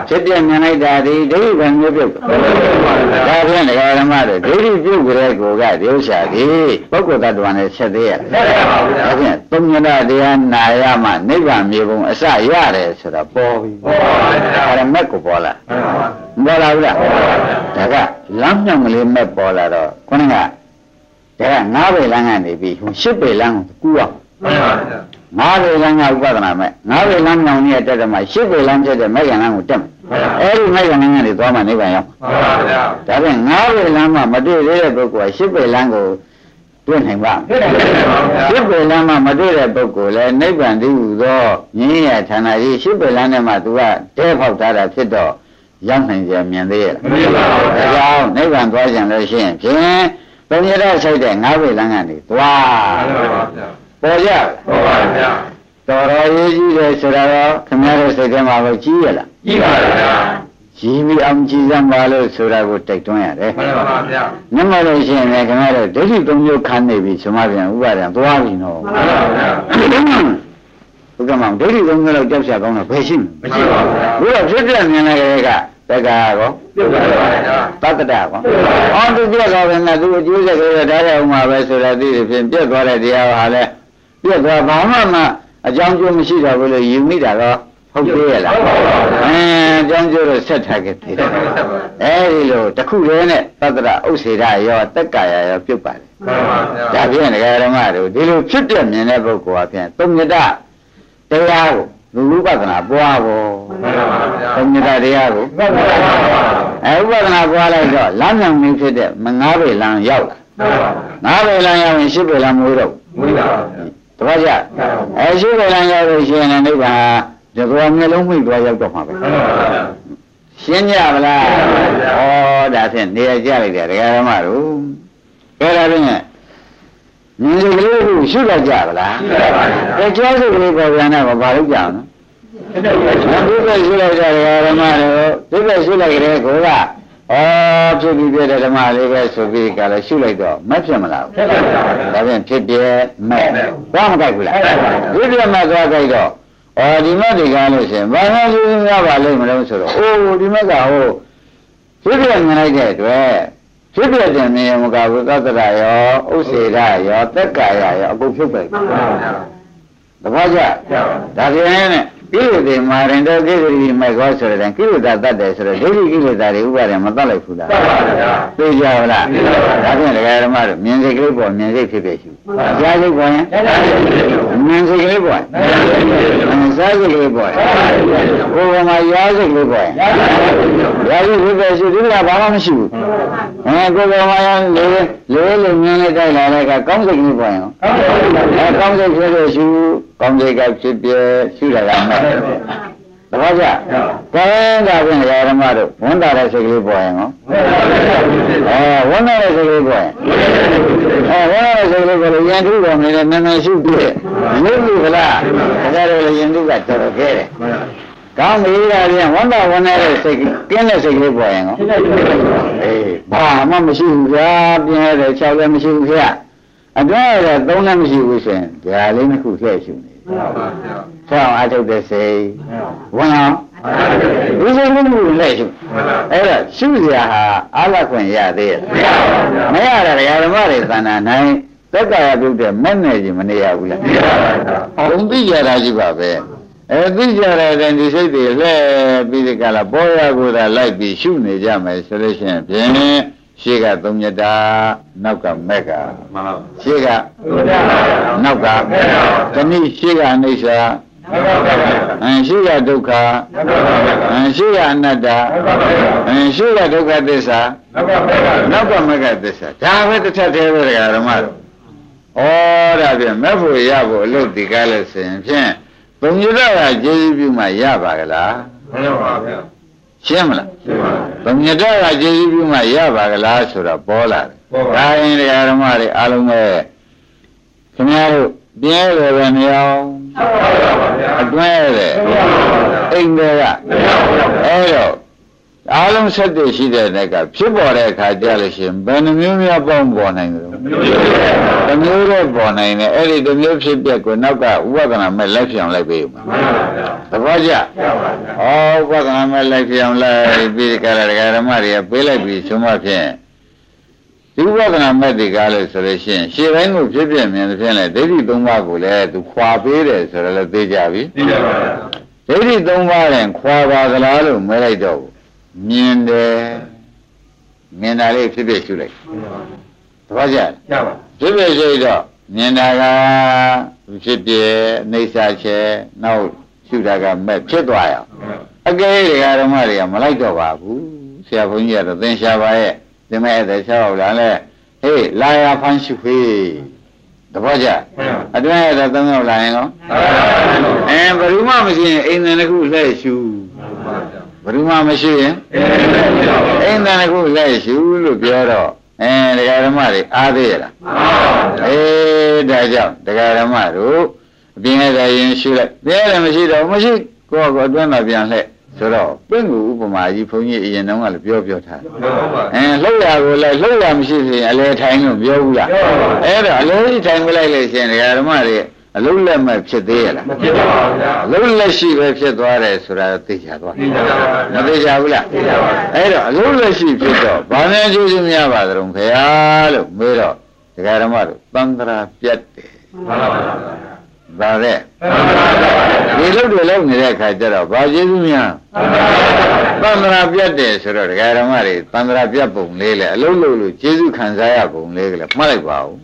ဖြစ်ပြမြင်လိုက်တာဒီဒိဋ္ဌိကမျိုးပြုတ်ဒါဖြင့်ဒကာဓမ္မတို့ဒိဋ္ဌိပြုတ်ကြတဲ့ကိုကဒီဥစ္စာဒီပုဂ္ဂိုလ်တ attva နဲ့ဆက်သေးရဲ့ဒါဖြင့်သုံးညတတရားနာရမှနိဗ္ဗာန်မြေပုံအစရတယ်ဆိုတော့ပေါ်ပြီဒါရမက်ကိုပေါ်လာမပေါ်လာဘူးလားဒါကလမ်းမြောင်ကလေးမက်ပေါ်လာတော့ခေါင်းကဒါကငါးပေလမ်းကနေပြီးဟိုရှစ်ပေလမ်းကိုကူအောင် ငါးပေလမ်းကဥပဒနာမဲ့ငါးပေလမ်းမြောင်နေတဲ့တက်တယ်မှာရှစ်ပေလမ်းဖြစ်တဲ့မဲ့ရံလမ်းကိုတက်မယ်အဲ့ဒီမဲ့ရံလမ်းကနေသွားမှနိဗ္ဗာန်ရောက်ဒါဖြင့်ငါးပေလမ်းမှာမတွေ့သေးတဲ့ပုဂ္ဂိုလ်ကရှစ်ပေလမ်းကိုတွေ့နိုင်ပါ့မလားရှစ်ပေလမ်းမှာမတွေ့တဲ့ပုဂ္ဂိုလ်လည်းနိဗ္ဗာန်တည်ဟူသောငြင်းရဌာနကြီးရှစ်ပေလမ်းထဲမှာသူကတဲဖောက်ထားတာဖြစ်တော့ရောက်နိုင်ကြမြင်သေးရဲ့လားဒါကြောင့်နိဗ္ဗာန်သွားကြလို့ရှိရင်ဖြင့်ဘုံရတဲ့ဆိုင်တဲ့ငါးပေလမ်းကနေသွားပေါ် ကြတော်တော်ရေးကြီးတယ်ဆိုတော့ခင်ဗျားတို့စိတ်ထဲမှာပဲကြီးရလားကြီးပြီးအောင်ကြည်စမ်းပါလို့ဆိုတာကိုတိုက်တွန်းရတယ်နမလို့ရှိရင်လည်းခင်ဗျားတို့ဒိဋ္ဌိသုံးမျိုးခံနေပြီဆိုမှပြန်ဥပါဒံသွားပြီနော်ဘုကမောင်ဒိဋ္ဌိသုံးမျိုးလောက်ကြောက်ရကောင်းတော့ဘယ်ရှိမလဲဘုရားဖြစ်ပြမြင်လိုက်တဲ့ကတက္ကရာကောတတ္တတကောအော်သူပြက်သွားတယ်နဲ့သူအကျိုးဆက်ကြရတဲ့ဥမာပဲဆိုတာသိတယ်ဖြင့်ပြက်သွားတဲ့တရားဟာလဲ ပြက်သွားဘာမှမအကြောင်းကျိုးမရှိတော့ဘူးလို့ယူမိတာတော့ဟုတ်သေးရဲ့လားအဲအကြောင်းကျိုးတော့ဆက်ထားခဲ့သေးတယ်အဲဒီလိုတခုတည်းနဲ့တတ္တရဥစ္စေရရောတက္ကရာရောပြုတ်ပါတယ်ဒါဖြင့်ဒကာရမတို့ဒီလိုဖြစ်ပြမြင်တဲ့ပုဂ္ဂိုလ်အပြင်သုံးမြတ်တရားကိုလူဥပဒနာပွားဖို့သုံးမြတ်တရားကိုအဲဥပဒနာပွားလိုက်တော့လမ်းမြောင်နေဖြစ်တဲ့မငါးပေလမ်းရောက်လာငါးပေလမ်းရောက်ရင်ရှစ်ပေလမ်းမဟုတ်တော့ တပည့်ကြအဲရှစ်ပေလမ်းရောက်လို့ရှိရင်လည်းနိဗ္ဗာန်ဒီကောမျိုးလုံးမိသွားရောက်တော့မှာပဲရှင်းကြပါလားဩဒါဖြင့်နေရာကြလိုက်တယ်ဒကာရမတို့အဲဒါဖြင့်မြင်စိတ်ကလေးကိုရှုလိုက်ကြပါလားတကယ်စိတ်ကလေးပေါ်ပြန်တော့ဘာလို့ကြအောင်နော်ဒီဘက်ရှုလိုက်ကြတယ်ဓမ္မတို့ဒီဘက်ရှုလိုက်ကြတဲ့ကိုက ဩဖြစ်ပြီးပြတဲ့ဓမ္မလေးပဲဆိုပြီးကလည်းရှုလိုက်တော့မဖြစ်မလားဒါဖြင့်ဖြစ်ပြမဲ့သွားမကြိုက်ဘူးလားဒီပြမဲ့သွားကြိုက်တော့ဩဒီမဲ့ဒီကားလို့ရှင်ဘာသာရှုရပါလိမ့်မလို့ဆိုတော့အိုးဒီမဲ့ကဟိုဖြစ်ပြမြင်လိုက်တဲ့အတွက်ဖြစ်ပြတဲ့မြင်မကဘူးသတ္တရရောဥစ္စေရရောတက်ကာယရောအကုန်ဖြစ်ပဲသဘောကျဒါပြန်နဲ့ ကိလေသာမာရင်တော့ကိလေသာမိုက်ခေါ်ဆိုတဲ့ကိလေသာတတ်တယ်ဆိုတော့ဒိဋ္ဌိကိလေသာတွေဥပါဒံမတတ်လိုက်ဘူးလားတတ်ပါဗျာသိကြပါလားဒါဖြင့်ဒကာဓမ္မတို့မြင်စိတ်ကလေးပေါ်မြင်စိတ်ဖြစ်ဖြစ်ရှိကြားစိတ်ပေါ်ရင်မြင်စိတ်ကလေးပေါ်စားစိတ်ကလေးပေါ်ကိုယ်ကမှရားစိတ်ကလေးပေါ်ရားစိတ်ဖြစ်ဖြစ်ရှိဒီကဘာမှမရှိဘူးအဲကိုယ်ကမှရလေလေလေမြင်လိုက်ကြလာတဲ့ကကောင်းစိတ်ကလေးပေါ်ရင်အဲကောင်းစိတ်ဖြစ်ဖြစ်ရှိ ကောင်းစိတ်ကဖြစ်ဖြစ်ရှိတာကမှတ်တပည့်ကြကဲဒါဖြင့်ဓမ္မတို့ဝန်တာတဲ့စိတ်ကလေးပေါ်ရင်ဟောအဲဝန်တာတဲ့စိတ်ကလေးပေါ်ရင်အဲဝန်တာတဲ့စိတ်ကလေးပေါ်ရင်ယဉ်ထုတော်နေတယ်နည်းနည်းရှိပြည့်ရုပ်ပြီခလားဒါကြတော့လေယဉ်ထုကတော်တော်ခဲတယ်ကောင်းပြီဒါဖြင့်ဝန်တာဝန်တဲ့စိတ်ကင်းတဲ့စိတ်ကလေးပေါ်ရင်ဟောအေးဘာမှမရှိဘူးဗျာပြင်းရတဲ့၆လည်းမရှိဘူးဗျာ အတွဲရတဲ့၃လည်းမရှိဘူးဆိုရင်ဒါလေးနှစ်ခုထည့်ရှုနေမှန်ပါဗျာဆောင်းအထုတ်တဲ့စိတ်ဝန်အောင်ဒီစိတ်လေးကိုလက်ရှုမှန်ပါအဲ့တော့ရှုစရာဟာအာလခွင့်ရသေးရဲ့မရတာဓမ္မတွေသဏ္ဍာန်နိုင်သက်ကာယပြုတဲ့မဲ့နဲ့ကြီးမနေရဘူးလားဘုံသိကြတာကြီးပါပဲအဲသိကြတဲ့ဒီစိတ်တွေလှဲပြီးဒီကလာပေါ်ရကိုယ်သာလိုက်ပြီးရှုနေကြမယ်ဆိုလို့ရှိရင်ဖြင့် ရှေ့ကသုံးမြတ်တာနောက်ကမက်ကမှန်ပါရှေ့ကနောက်ကတနည်းရှေ့ကအိဋ္ဌာမှန်ပါဗျာအင်းရှေ့ကဒုက္ခမှန်ပါဗျာအင်းရှေ့ကအနတ္တအင်းရှေ့ကဒုက္ခသစ္စာမှန်ပါဗျာနောက်ကမကသစ္စာဒါပဲတစ်ထပ်သေးပဲဓမ္မတို့ဩဒါပြန်မဲ့ဖို့ရဖို့အလုပ်ဒီကားလို့ဆိုရင်ဖြင့်ဘုံရဒကကျေးဇူးပြုမှရပါကလားမှန်ပါဗျာ ရှင်းမလားရှင်းပါဘုံရဒကကျေးဇူးပြုမှရပါကလားဆိုတော့ပေါ်လာတယ်ပေါ်ပါဒါရင်ဓမ္မတွေအားလုံးပဲခင်ဗျားတို့ပြင်းရယ်ပဲမရောမှန်ပါဗျာအတွဲတယ်မှန်ပါဗျာအိမ်တွေကမှန်ပါဗျာအဲ့တော့ အားလုံးဆက်တည်ရှိတဲ့တဲ့ကဖြစ်ပေါ်တဲ့အခါကြလို့ရှိရင်ဘယ်နှမျိုးများပေါင်းပေါ်နိုင်တယ်လဲတစ်မျိုးတော့ပေါ်နိုင်တယ်အဲ့ဒီတစ်မျိုးဖြစ်ပြက်ကိုနောက်ကဥပဒနာမဲ့လိုက်ပြောင်းလိုက်ပေးဦးမှာမှန်ပါဗျာသဘောကျမှန်ပါဗျာဩဥပဒနာမဲ့လိုက်ပြောင်းလိုက်ပြီးကြလာတရားဓမ္မတွေကပေးလိုက်ပြီးဆိုမှဖြင့်ဒီဥပဒနာမဲ့ဒီကားလို့ဆိုလို့ရှိရင်ရှေ့တိုင်းကိုဖြစ်ပြမြင်တဲ့ဖြင့်လေဒိဋ္ဌိသုံးပါးကိုလည်းသူခွာပေးတယ်ဆိုတော့လည်းသိကြပြီသိကြပါဗျာဒိဋ္ဌိသုံးပါးရင်ခွာပါကလားလို့မဲလိုက်တော့ မြင်တယ်မြင်တာလေးဖြစ်ဖြစ်ရှုလိုက်တပည့်ကြရပါဖြစ်ဖြစ်ရှုတော့မြင်တာကဖြစ်ပြအိဋ္ဌာချေနောက်ရှုတာကမဲ့ဖြစ်သွားရအောင်အကယ်၍ဓမ္မတွေကမလိုက်တော့ပါဘူးဆရာဘုန်းကြီးကတော့သင်ရှားပါရဲ့သင်မဲ့တဲ့ဆောက်လာလဲဟေးလာရဖန်းရှုဖေးတပည့်ကြအတွင်းရတဲ့သုံးယောက်လာရင်ကောအဲဘယ်သူမှမရှိရင်အိမ်ထဲတစ်ခုလှည့်ရှု ဘယ်သူမှမရှိရင်အိမ်ထဲတစ်ခုလှည့်ရှုလို့ပြောတော့အဲဒကာဓမ္မတွေအားသေးရလားအေးဒါကြောင့်ဒကာဓမ္မတို့အပြင်းရတဲ့ရင်ရှုလိုက်ပြရတယ်မရှိတော့မရှိကိုယ့်ကိုယ်အတွင်းမှာပြန်လှည့်ဆိုတော့ပင့်ကူဥပမာကြီးဘုန်းကြီးအရင်တုန်းကလည်းပြောပြောထားတယ်အဲလှုပ်ရကိုလည်းလှုပ်ရမရှိရင်အလဲထိုင်လို့ပြောဘူးလားအဲ့တော့အလဲကြီးထိုင်မလိုက်လို့ရှင်ဒကာဓမ္မတွေ အလုံးလက်မဲ့ဖြစ်သေးရလားမဖြစ်ပါဘူးဗျာအလုံးလက်ရှိပဲဖြစ်သွားတယ်ဆိုတာသိကြသွားသိကြပါဗျာမသိကြဘူးလားသိကြပါဗျာအဲ့တော့အလုံးလက်ရှိဖြစ်တော့ဘာနဲ့ကျေးဇူးများပါသလုံးခင်ဗျာလို့မေးတော့ဒကာဓမ္မတို့သံဃာပြတ်တယ်မှန်ပါဗျာဒါတဲ့မှန်ပါဗျာဒီလုတ်တွေလောက်နေတဲ့အခါကျတော့ဘာကျေးဇူးများသံဃာပြတ်တယ်ဆိုတော့ဒကာဓမ္မတွေသံဃာပြတ်ပုံလေးလေအလုံးလုံးလို့ကျေးဇူးခံစားရပုံလေးကလည်းမှတ်လိုက်ပါဦး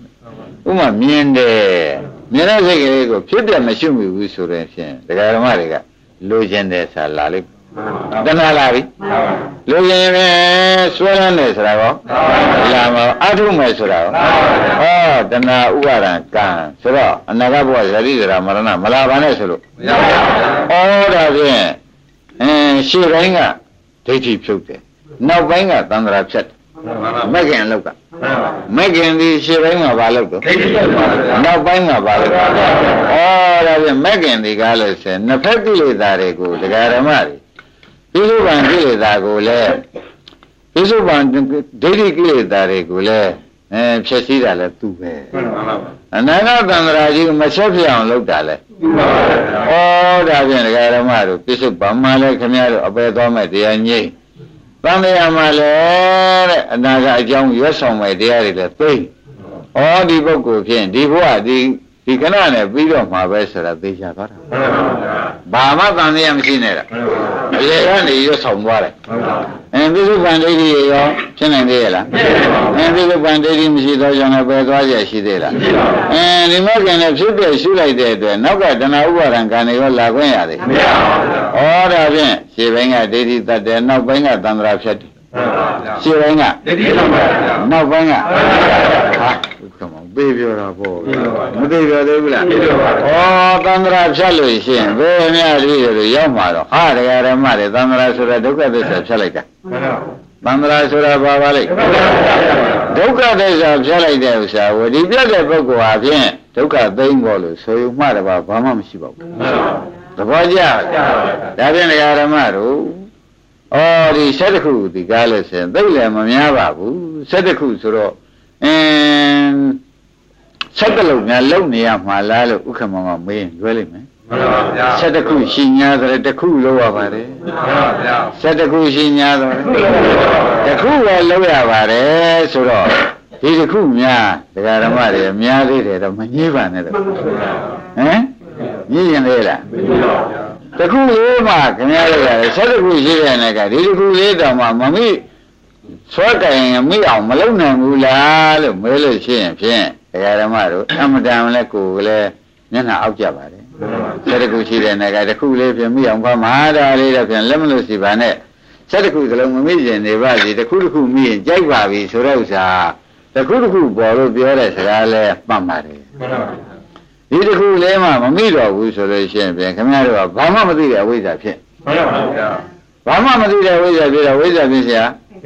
ဥမာမြင်တယ် မြင်တဲ့စိတ်ကလေးကိုဖြစ်ပြမရှိမိဘူးဆိုရင်ဖြင့်ဒကာဓမ္မတွေကလိုချင်တယ်ဆာလာလိမ့်တဏှာလာပြီလိုချင်ပဲဆွဲလန်းတယ်ဆိုတာကောလာမအထုမယ်ဆိုတာကောဟောတဏှာဥပါဒံကံဆိုတော့အနာဂတ်ဘဝဇတိဇရာမရဏမလာပါနဲ့ဆိုလို့မရပါဘူးဩဒါဖြင့်အင်းရှေ့ပိုင်းကဒိဋ္ဌိဖြုတ်တယ်နောက်ပိုင်းကသံဃာဖြတ်တယ် မှန်ပါဗျာမက္ခင်လောက်ကမှန်ပါမက္ခင်ဒီရှေ့ပိုင်းကဘာလောက်တော့ဒိဋ္ဌိဖြစ်ပါဗျာနောက်ပိုင်းကဘာလောက်တော့ဩဒါဖြင့်မက္ခင်ဒီကားလို့ဆိုရင်နှစ်ဖက်ကိလေသာတွေကိုဒကာဓမ္မတွေပိစုပန်ကိလေသာကိုလည်းပိစုပန်ဒိဋ္ဌိကိလေသာတွေကိုလည်းအဲဖြည့်စည်းတာလည်းသူပဲမှန်ပါဗျာအနာဂတ်သံဃာကြီးကိုမဆက်ပြအောင်လုပ်တာလည်းမှန်ပါဗျာဩဒါဖြင့်ဒကာဓမ္မတို့ပြစ္ဆုတ်ပါမှလည်းခင်ဗျားတို့အပေသွားမဲ့တရားငြိမ့် တန်တရားမှလည်းတဲ့အနာဂတ်အကြောင်းရွတ်ဆောင်မဲ့တရားတွေလည်းသိဩဒီပုဂ္ဂိုလ်ဖြင့်ဒီဘဝဒီ ဒီကဏနဲ့ပြီးတော့မှာပဲဆိုတာသိချသွားတာဘာမှတန်ရမရှိနဲ့တာအလေကနေရွတ်ဆောင်သွားတယ်အင်းပြစ္ဆုတ်ပန်ဒိဋ္ဌိရောဖြစ်နိုင်သေးရဲ့လားအင်းပြစ္ဆုတ်ပန်ဒိဋ္ဌိမရှိတော့ကြောင့်လည်းပဲသွားရရှိသေးလားအင်းဒီမဲ့ကံနဲ့ဖြစ်ပြရှုလိုက်တဲ့အတွက်နောက်ကတဏှာဥပါဒံကံတွေရောလာခွင့်ရတယ်မရပါဘူးဩဒါဖြင့်ရှေ့ဘင်းကဒိဋ္ဌိတတ်တယ်နောက်ဘင်းကသံဃာဖြတ်တယ်ရှေ့ဘင်းကဒိဋ္ဌိဆုံးပါဗျာနောက်ပိုင်းကဟာကမောင် ပေးပြောတာပေါ့မသိပြောသေးဘူးလားဩသံဃာဖြတ်လို့ရှိရင်ဘယ်များတည်းလို့ရောက်မှာတော့ဟာတရားဓမ္မတွေသံဃာဆိုတာဒုက္ခသစ္စာဖြတ်လိုက်တာသံဃာဆိုတာဘာပါလိမ့်ဒုက္ခသစ္စာဖြတ်လိုက်တဲ့ဥစ္စာဝဒီပြတ်တဲ့ပုဂ္ဂိုလ်ဟာဖြင့်ဒုက္ခသိမ့်ပေါ်လို့ဆိုရုံမှတပါဘာမှမရှိပါဘူးသဘောကျဒါဖြင့်တရားဓမ္မတို့ဩဒီ၁၁ခုဒီကားလို့ဆိုရင်သိလည်းမများပါဘူး၁၁ခုဆိုတော့အင်း ၁၁လုံးများလုံနေရမှာလားလို့ဥက္ကမမမေးရင်လွဲလိမ့်မယ်မှန်ပါဗျာ၁၁ခုရှိညာဆိုတဲ့တစ်ခုလောက်ရပါတယ်မှန်ပါဗျာ၁၁ခုရှိညာဆိုတဲ့တစ်ခုပဲလောက်ရပါတယ်ဆိုတော့ဒီတစ်ခုများဒကာဓမ္မတွေအများသေးတယ်တော့မငြိပါနဲ့တော့ဟမ်ညည်ရင်လေလားတစ်ခုလေးမှခင်ဗျားတို့ရတယ်၁၁ခုရှိတဲ့နဲ့ကဒီတစ်ခုလေးတောင်မှမမိဆွဲကင်မိအောင်မလုပ်နိုင်ဘူးလားလို့မေးလို့ရှိရင်ဖြင့် ဒကာဓမ္မတို့အမတန်လည်းကိုယ်ကလေးမျက်နှာအောက်ကြပါတယ် ဆက်တစ်ခုရှိတဲ့နေကတစ်ခုလေးပြင်မိအောင်ပါမဟာဒါလေးတော့ပြန်လက်မလို့စီပါနဲ့ဆက်တစ်ခုစလုံးမမိရင်နေပါစီတစ်ခုတစ်ခုမိရင်ကြိုက်ပါပြီဆိုတဲ့ဥစ္စာတစ်ခုတစ်ခုပေါ်လို့ပြောတဲ့စကားလဲမှတ်ပါတယ် မှန်ပါဗျာ ဒီတစ်ခုလေးမှမမိတော့ဘူးဆိုလို့ရှိရင်ပြန်ခင်ဗျားတို့ကဘာမှမသိတဲ့အဝိဇ္ဇာဖြစ် မှန်ပါဗျာ ဘာမှမသိတဲ့အဝိဇ္ဇာဖြစ်တော့ဝိဇ္ဇာဖြစ်เสีย သ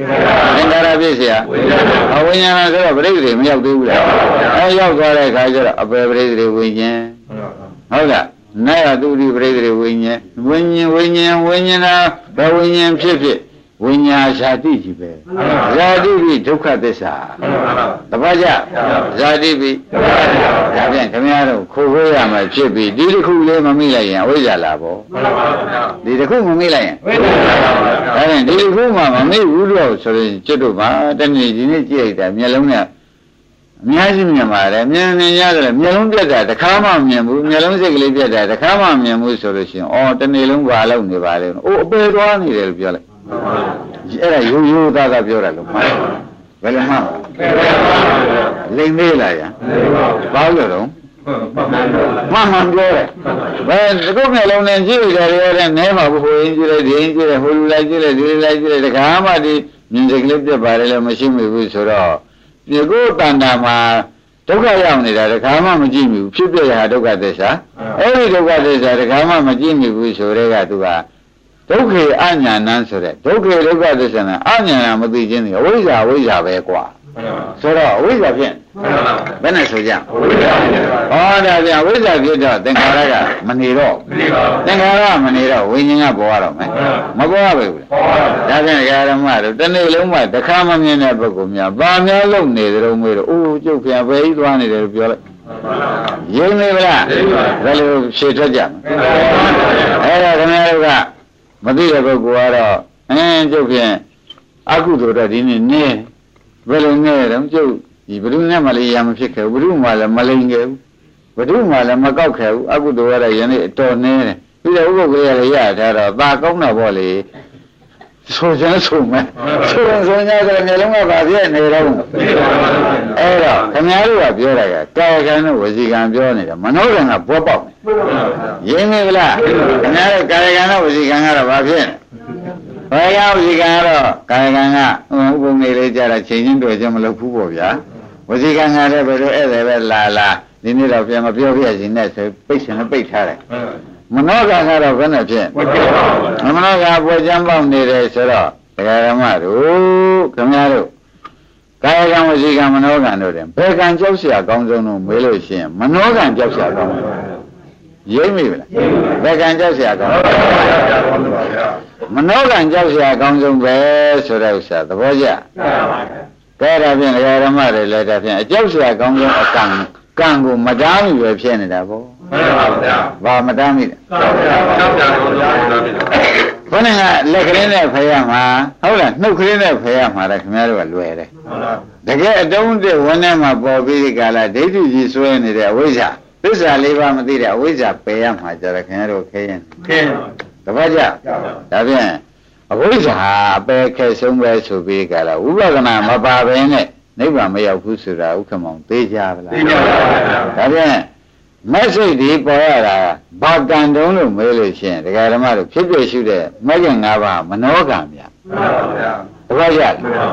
င်္ခါရဖြစ်เสียအဝိညာဏဆိုတော့ပြိဋ္ဌိမရောက်သေးဘူးလားအဲရောက်သွားတဲ့အခါကျတော့အပေပြိဋ္ဌိဝိညာဉ် ဟုတ်လားနာယတုတိပရိသေဝိညာဉ်ဝိညာဉ်ဝိညာဉ်ဝိညာဏဘယ်ဝိညာဉ်ဖြစ်ဖြစ် ဝိညာဇာတိကြီးပဲဇာတိပိဒုက္ခသစ္စာတပတ်ကြဇာတိပိဒါဖြင့်ခင်ဗျားတို့ခိုးခိုးရမှာဖြစ်ပြီးဒီတစ်ခုလေးမမိလိုက်ရင်အဝိဇ္ဇာလာပေါ့ဒီတစ်ခုမမိလိုက်ရင်ဒါဖြင့်ဒီတစ်ခုမှမမိဘူးလို့ဆိုရင်ကျွတ်တို့ပါတနေ့ဒီနေ့ကြည့်လိုက်တာမျက်လုံးနဲ့အများကြီးမြင်ပါတယ်မြင်နေရတယ်မျက်လုံးပြတ်တာတစ်ခါမှမမြင်ဘူးမျက်လုံးစိတ်ကလေးပြတ်တာတစ်ခါမှမမြင်ဘူးဆိုလို့ရှိရင်အော်တနေ့လုံးဘာလုပ်နေပါလဲအိုးအပေသွားနေတယ်လို့ပြောလိုက် အဲ့ဒါရိုးရိုးသားသားပြောတာလို့မှန်ဘယ်လိုမှလိမ့်မေးလာရဘာလို့တော့မှန်မှန်ပြောတယ်ဘယ်ဒီကုမျက်လုံးနဲ့ကြည့်ကြရတယ်တဲ့နဲမှာဘူးဟိုရင်းကြည့်လိုက်ဒီရင်းကြည့်လိုက်ဟိုလူလိုက်ကြည့်လိုက်ဒီလိုက်ကြည့်လိုက်တခါမှဒီမြင်စိတ်ကလေးပြတ်ပါတယ်လို့မရှိမိဘူးဆိုတော့ဒီကိုယ်တဏ္ဍာမှာဒုက္ခရောက်နေတာတခါမှမကြည့်မိဘူးဖြစ်ပြရဒုက္ခသစ္စာအဲ့ဒီဒုက္ခသစ္စာတခါမှမကြည့်မိဘူးဆိုတဲ့ကသူက ဒုက္ခေအညာဏံဆိုတဲ့ဒုက္ခေဒုက္ခသစ္စာနဲ့အညာဏံမသိခြင်းတွေအဝိဇ္ဇာအဝိဇ္ဇာပဲကွာဆိုတော့အဝိဇ္ဇာဖြင့်ဘယ်နဲ့ဆိုကြဟောဒါပြန်အဝိဇ္ဇာဖြစ်တော့သင်္ခါရကမနေတော့သင်္ခါရမနေတော့ဝိညာဉ်ကပေါ်ရတော့မယ်မပေါ်ရဘူးလားဒါပြန်ဓမ္မတို့တနေ့လုံးမှတစ်ခါမမြင်တဲ့ပုဂ္ဂိုလ်များဗာများလုံနေကြုံမေးတော့အိုးကျုပ်ပြန်ပဲကြီးသွားနေတယ်လို့ပြောလိုက်ရင်းနေဗလားဘယ်လိုဖြေထွက်ကြမလဲအဲ့ဒါခင်ဗျားတို့က မသိတဲ့ပုဂ္ဂိုလ်ကတော့အင်းကျုပ်ဖြင့်အကုသိုလ်တော့ဒီနေ့နေဘယ်လိုနေတော့ကျုပ်ဒီဘုရုနဲ့မလေးရမဖြစ်ခဲ့ဘူးဘုရုမှလည်းမလိန်ခဲ့ဘူးဘုရုမှလည်းမကောက်ခဲ့ဘူးအကုသိုလ်ရတဲ့ယနေ့အတော်နေတယ်ပြီးတော့ဥပုပ်ကလေးရရထားတော့ตาကောင်းတော့ဗောလေ ဆိုချင်ဆိုမယ်ဆိုရင်ဆိုညာဆိုမျိုးလုံးကဗာပြည့်နေတော့အဲ့တော့ခင်ဗျားတို့ကပြောတာကကာယကံနဲ့ဝစီကံပြောနေတယ်မနောကံကဘောပေါက်နေရင်းနေဗလားခင်ဗျားတို့ကာယကံနဲ့ဝစီကံကတော့ဗာဖြစ်နေဘာကြောင့်ဝစီကံကတော့ကာယကံကဥပုံနေလေးကြတာချိန်ချင်းတွေ့ကြမလုပ်ဘူးပေါ့ဗျာဝစီကံကလည်းဘယ်လိုဧည့်သည်ပဲလာလာဒီနေ့တော့ပြန်မပြောပြရင်နဲ့ဆိုပိတ်ရှင်လည်းပိတ်ထားတယ် မနောကံကတော့ဘယ်နဲ့ဖြစ်မနောကပေါ်ချမ်းပေါက်နေတယ်ဆိုတော့တရားဓမ္မတို့ခင်ဗျားတို့ကာယကံဝစီကံမနောကံတို့တယ်ဘယ်ကံကြောက်เสียအကောင်းဆုံးလို့မေးလို့ရှိရင်မနောကံကြောက်เสียအကောင်းဆုံးရိပ်မိဗလားဘယ်ကံကြောက်เสียအကောင်းမနောကံကြောက်เสียအကောင်းဆုံးပဲဆိုတဲ့ဥစ္စာသဘောကျကဲဒါဖြင့်တရားဓမ္မတွေလည်းဒါဖြင့်အကြောက်เสียအကောင်းဆုံးအကံကံကိုမတားမိပဲဖြစ်နေတာပေါ့ ဘာမတားမိလဲဘုန်းကလက်ကလေးနဲ့ဖယ်ရမှာဟုတ်လားနှုတ်ကလေးနဲ့ဖယ်ရမှာလေခင်ဗျားတို့ကလွယ်တယ်တကယ်အတုံးတဲ့ဝန်းထဲမှာပေါ်ပြီးဒီကလာဒိဋ္ဌိကြီးဆွဲနေတဲ့အဝိဇ္ဇာသိသစ္စာလေးပါးမသိတဲ့အဝိဇ္ဇာပယ်ရမှာကြတယ်ခင်ဗျားတို့ခဲရင်ခင်းတပတ်ကြဒါဖြင့်အဝိဇ္ဇာအပယ်ခဲဆုံးပဲဆိုပြီးကြလားဝိပဿနာမပါဘဲနဲ့နိဗ္ဗာန်မရောက်ဘူးဆိုတာဥက္ကမောင်သိကြပါလားသိကြပါဗျာဒါဖြင့် မက်စိတ်ဒီပေါ်ရတာဘာကံတုံးလို့မေးလို့ရှိရင်ဒကာဓမ္မတို့ဖြစ်ဖြစ်ရှုတဲ့မဂ္ဂင်၅ပါးမနောကံဗျာမှန်ပါဗျာတပည့်ကြ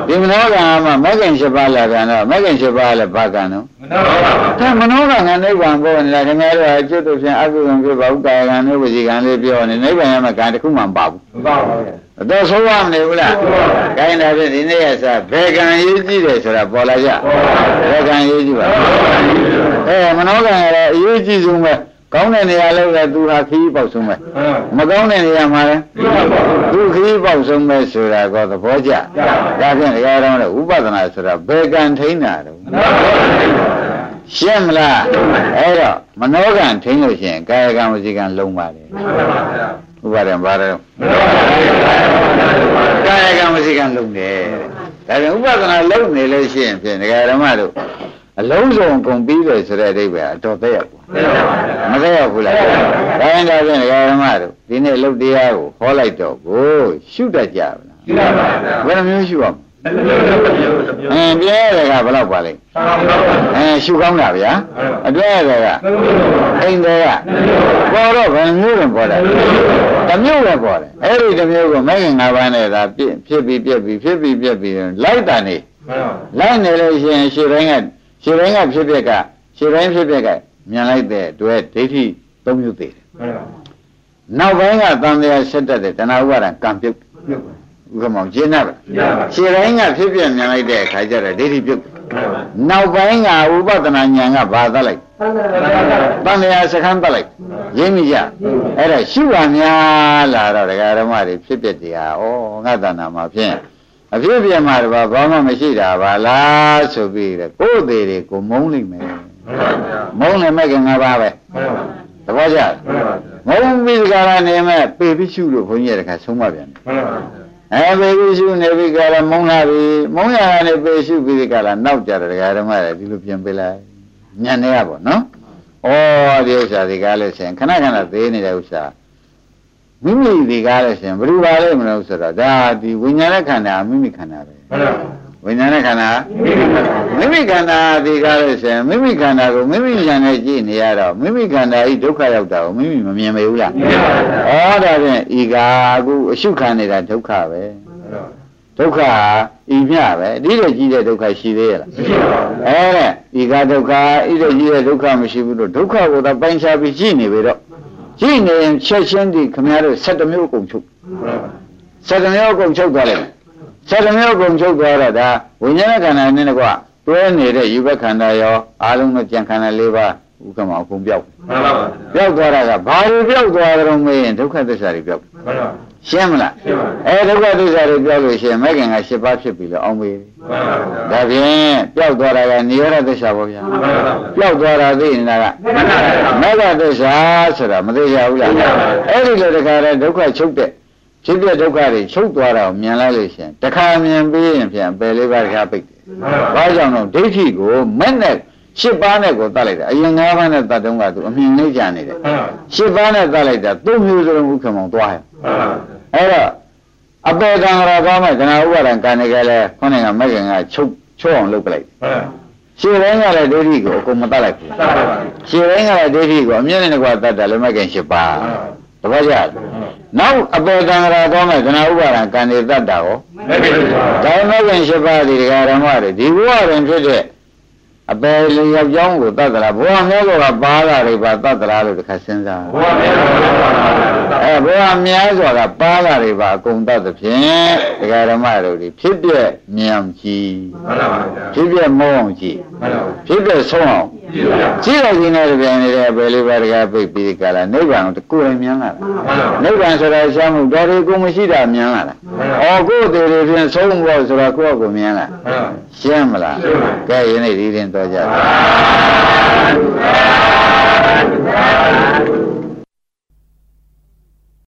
ဒီမနောကံမှာမဂ္ဂင်၈ပါးလာကံတော့မဂ္ဂင်၈ပါးလည်းဘာကံတော့မနောပါပါဒါမနောကံကနိဗ္ဗာန်ပေါ်နေတာခင်ဗျားတို့အကျွတ်တို့ဖြင့်အကုသိုလ်ဖြစ်ပါဥကာယကံနဲ့ဝစီကံလေးပြောနေနိဗ္ဗာန်ရမကံတစ်ခုမှမပါဘူးမပါပါဗျာအတော်ဆိုးရမနေဘူးလား။ခိုင်းတာဖြင့်ဒီနေ့ရစဘယ်ကံရေးကြည့်တယ်ဆိုတာပေါ်လာကြ။ဘယ်ကံရေးကြည့်ပါ အဲမနောကံရတဲ့အရေးကြီးဆုံးပဲ။ကောင်းတဲ့နေရာလောက်လည်းသူဟာခီးပေါက်ဆုံးပဲဟမ်။မကောင်းတဲ့နေရာမှာလည်းသူခီးပေါက်ဆုံးပဲဆိုတာကောသဘောကျ။ဒါဖြင့်တရားတော်နဲ့ဥပဒနာဆိုတာဘယ်ကံထိန်းတာတော့ရှင်းမလား။အဲ့တော့မနောကံထိန်းလို့ရှိရင်ကာယကံဝစီကံလုံးပါတယ်မှန်ပါဗျာ။ဥပါဒံဘာလဲကာယကံဝစီကံလုံးတယ်။ဒါကြောင့်ဥပဒနာလုံးနေလို့ရှိရင်ဖြင့်ဒကာဓမ္မတို့ အလုံးစုံကုန်ပြီးတယ်ဆိုတဲ့အဓိပ္ပာယ်အတော်သက်ရောက်ပါမသက်ရောက်ဘူးလားဒါရင်ဒါဖြင့်ဒကာဓမ္မတို့ဒီနေ့လုတ်တရားကိုဟောလိုက်တော့ကိုရှုတတ်ကြပါလားရှိပါပါဗျာဘယ်လိုမျိုးရှုရမလဲတစ်မျိုးတစ်မျိုးတစ်မျိုးအင်းပြဲတယ်ကဘယ်လောက်ပါလဲသာမန်ပါဗျာအင်းရှုကောင်းတာဗျာအတွဲတယ်ကအိမ်တယ်ကပေါ်တော့ဘယ်မျိုးရင်ပေါ်တယ်တစ်မျိုးပဲပေါ်တယ်အဲ့ဒီတစ်မျိုးကိုမဂ်ခင်၅ပါးနဲ့ဒါပြည့်ဖြစ်ပြီးပြက်ပြီးဖြစ်ပြီးပြက်ပြီးလိုက်တာနေမှန်ပါလိုက်နေလို့ရှိရင်ရှေ့တိုင်းက ရှေ့တိုင်းကဖြစ်ပြက်ကရှေ့တိုင်းဖြစ်ပြက်ကမြန်လိုက်တဲ့အတွက်ဒိဋ္ဌိသုံးမျိုးသေးတယ်မှန်ပါနောက်ပိုင်းကတန်တရားဆက်တတ်တဲ့တဏှာဥပါဒံကံပြုတ်ပြုတ်ဥက္ကမောင်ကျင်းတတ်ပါရပါခြေတိုင်းကဖြစ်ပြမြန်လိုက်တဲ့အခါကျတော့ဒိဋ္ဌိပြုတ်မှန်ပါနောက်ပိုင်းကဥပဒနာဉာဏ်ကဘာသတ်လိုက်မှန်ပါတန်တရားစခန်းသတ်လိုက်ရင်းမိကြအဲ့ဒါရှုပါများလာတော့ဒကာဓမ္မတွေဖြစ်ပြတရားဩငါတဏ္ဍာမှာဖြင့် အဖြစ်ပြမှာတော့ဘာမှမရှိတာပါလားဆိုပြီးတော့ကိုယ်သေးတွေကိုမုန်းလိုက်မယ်မှန်ပါဗျာမုန်းလည်းမဲ့ကငါပါပဲမှန်ပါသဘောကျမှန်ပါဗျာမုန်းပြီးကြတာနေမဲ့ပေပြီးရှုလို့ဘုန်းကြီးရတခါဆုံးမပြန်တယ်မှန်ပါအဲပေပြီးရှုနေပြီးကြလားမုန်းလာပြီမုန်းရတာနဲ့ပေရှုပြီးကြလားနောက်ကြတယ်ဒကာဓမ္မတွေဒီလိုပြန်ပေးလိုက်ညံနေရပေါ့နော်ဩဒီဥစ္စာဒီကားလို့ရှင်ခဏခဏသေးနေတဲ့ဥစ္စာ မိမိဒီကားလို့ရှင်ဘယ်လိုပါလဲမလို့ဆိုတော့ဒါဒီဝိညာဉ်နဲ့ခန္ဓာမိမိခန္ဓာပဲမှန်ပါဝိညာဉ်နဲ့ခန္ဓာမိမိကမိမိခန္ဓာဒီကားလို့ရှင်မိမိခန္ဓာကိုမိမိဉာဏ်နဲ့ကြည့်နေရတော့မိမိခန္ဓာဤဒုက္ခရောက်တာကိုမိမိမမြင်မေဘူးလားမြင်ပါဗျာဩဒါဖြင့်ဤကာအခုအရှုခံနေတာဒုက္ခပဲဒုက္ခဤမြပဲအဒီတဲ့ကြီးတဲ့ဒုက္ခရှိသေးရဲ့လားမရှိပါဘူးအဲတဲ့ဤကာဒုက္ခဤတဲ့ကြီးတဲ့ဒုက္ခမရှိဘူးလို့ဒုက္ခကိုတော့ပိုင်းခြားပြီးကြည့်နေပြီတော့ ကြည့်နေရင်ချက်ချင်းဒီခမရတို့7မျိုးကုန်ချုပ်7မျိုးကုန်ချုပ်သွားလိုက်7မျိုးကုန်ချုပ်သွားတော့ဒါဝိညာဉ်ခန္ဓာနဲ့ကွာတွဲနေတဲ့ယူဘခန္ဓာရောအာလုံးသောကြံခန္ဓာ၄ပါးဥက္ကမအကုန်ပြောက်မှန်ပါပါပြောက်သွားတာကဘာတွေပြောက်သွားကြတော့မေးရင်ဒုက္ခသစ္စာတွေပြောက် မှန်ပါရှင်းမလားရှင်းပါအဲဒုက္ခသစ္စာတွေပြောက်လို့ရှိရင်မဂ္ဂင်က၈ပါးဖြစ်ပြီလို့အောင်မေးမှန်ပါဒါဖြင့်ပြောက်သွားတာကနိရောဓသစ္စာပေါ့ဗျာမှန်ပါပါပြောက်သွားတာသိနေတာကမှန်ပါပါမဂ္ဂသစ္စာဆိုတာမသိကြဘူးလားသိပါပါအဲ့ဒီလိုတခါတည်းဒုက္ခချုပ်တဲ့ဖြစ်ပြဒုက္ခတွေချုပ်သွားတာကိုမြင်လိုက်လို့ရှိရင်တခါမြင်ပြီးရင်ဖြင့်ပယ်လေးပါးတခါပိတ်တယ်မှန်ပါဘာကြောင့်လဲဒိဋ္ဌိကိုမဲ့နဲ့ ရှစ်ပါးနဲ့ကိုတတ်လိုက်တာအရင်၅ပါးနဲ့တတ်တုန်းကသူအမြင်လေးကြနေတယ်မှန်ပါရှစ်ပါးနဲ့တတ်လိုက်တာသုံးမျိုးစလုံးဥက္ကမောင်သွားရမှန်ပါအဲ့တော့အပေကံရကောင်းမဲ့ကနာဥပါဒံကံနေကြလဲခေါင်းကမဲ့ကံကချုပ်ချုပ်အောင်လုပ်ပလိုက်မှန်ပါရှင်းတိုင်းကလည်းဒိဋ္ဌိကိုအကုန်မတတ်လိုက်ဘူးသာပါပါရှင်းတိုင်းကလည်းဒိဋ္ဌိကိုအမြင့်နဲ့ကွာတတ်တယ်လည်းမဲ့ကံရှစ်ပါးတပည့်ကြနောက်အပေကံရကောင်းမဲ့ကနာဥပါဒံကံနေတတ်တာရောမဲ့ပြီပါဒါမဲ့ကံရှစ်ပါးဒီဒကာရမတွေဒီဘဝတွင်ဖြစ်တဲ့ အပေလျောက်ကြောင်းကိုတတ်သလားဘဝမျိုးကပါလာတွေပါတတ်သလားလို့တစ်ခါစဉ်းစားဘုရားမြတ်စွာဘုရားအဲဘုရားများစွာကပါလာတွေပါအကုန်တတ်သဖြင့်ဒကာရမတို့ဒီဖြစ်ပြမြန်ကြည့်မှန်ပါပါဗျာဖြစ်ပြမုံအောင်ကြည့်မှန်ပါပါဖြစ်ပြဆုံးအောင်ကြည့်ပါဗျာကြည့်လိုက်ခြင်းနဲ့ပြန်နေတဲ့အပယ်လေးပါးတကားပိတ်ပြီးဒီကလာနိဗ္ဗာန်ကိုတကူရင်မြန်လာတာမှန်ပါပါနိဗ္ဗာန်ဆိုတာရှားမှုဒါတွေကိုမရှိတာမြန်လာတာမှန်ပါဩကိုယ်တည်းတွေဖြင့်ဆုံးဖို့ဆိုတာကိုယ့်ကိုမြင်လာမှန်ပါရှင်းမလားကဲယနေ့ဒီရင်တော့ကြပါသာဓုသာဓု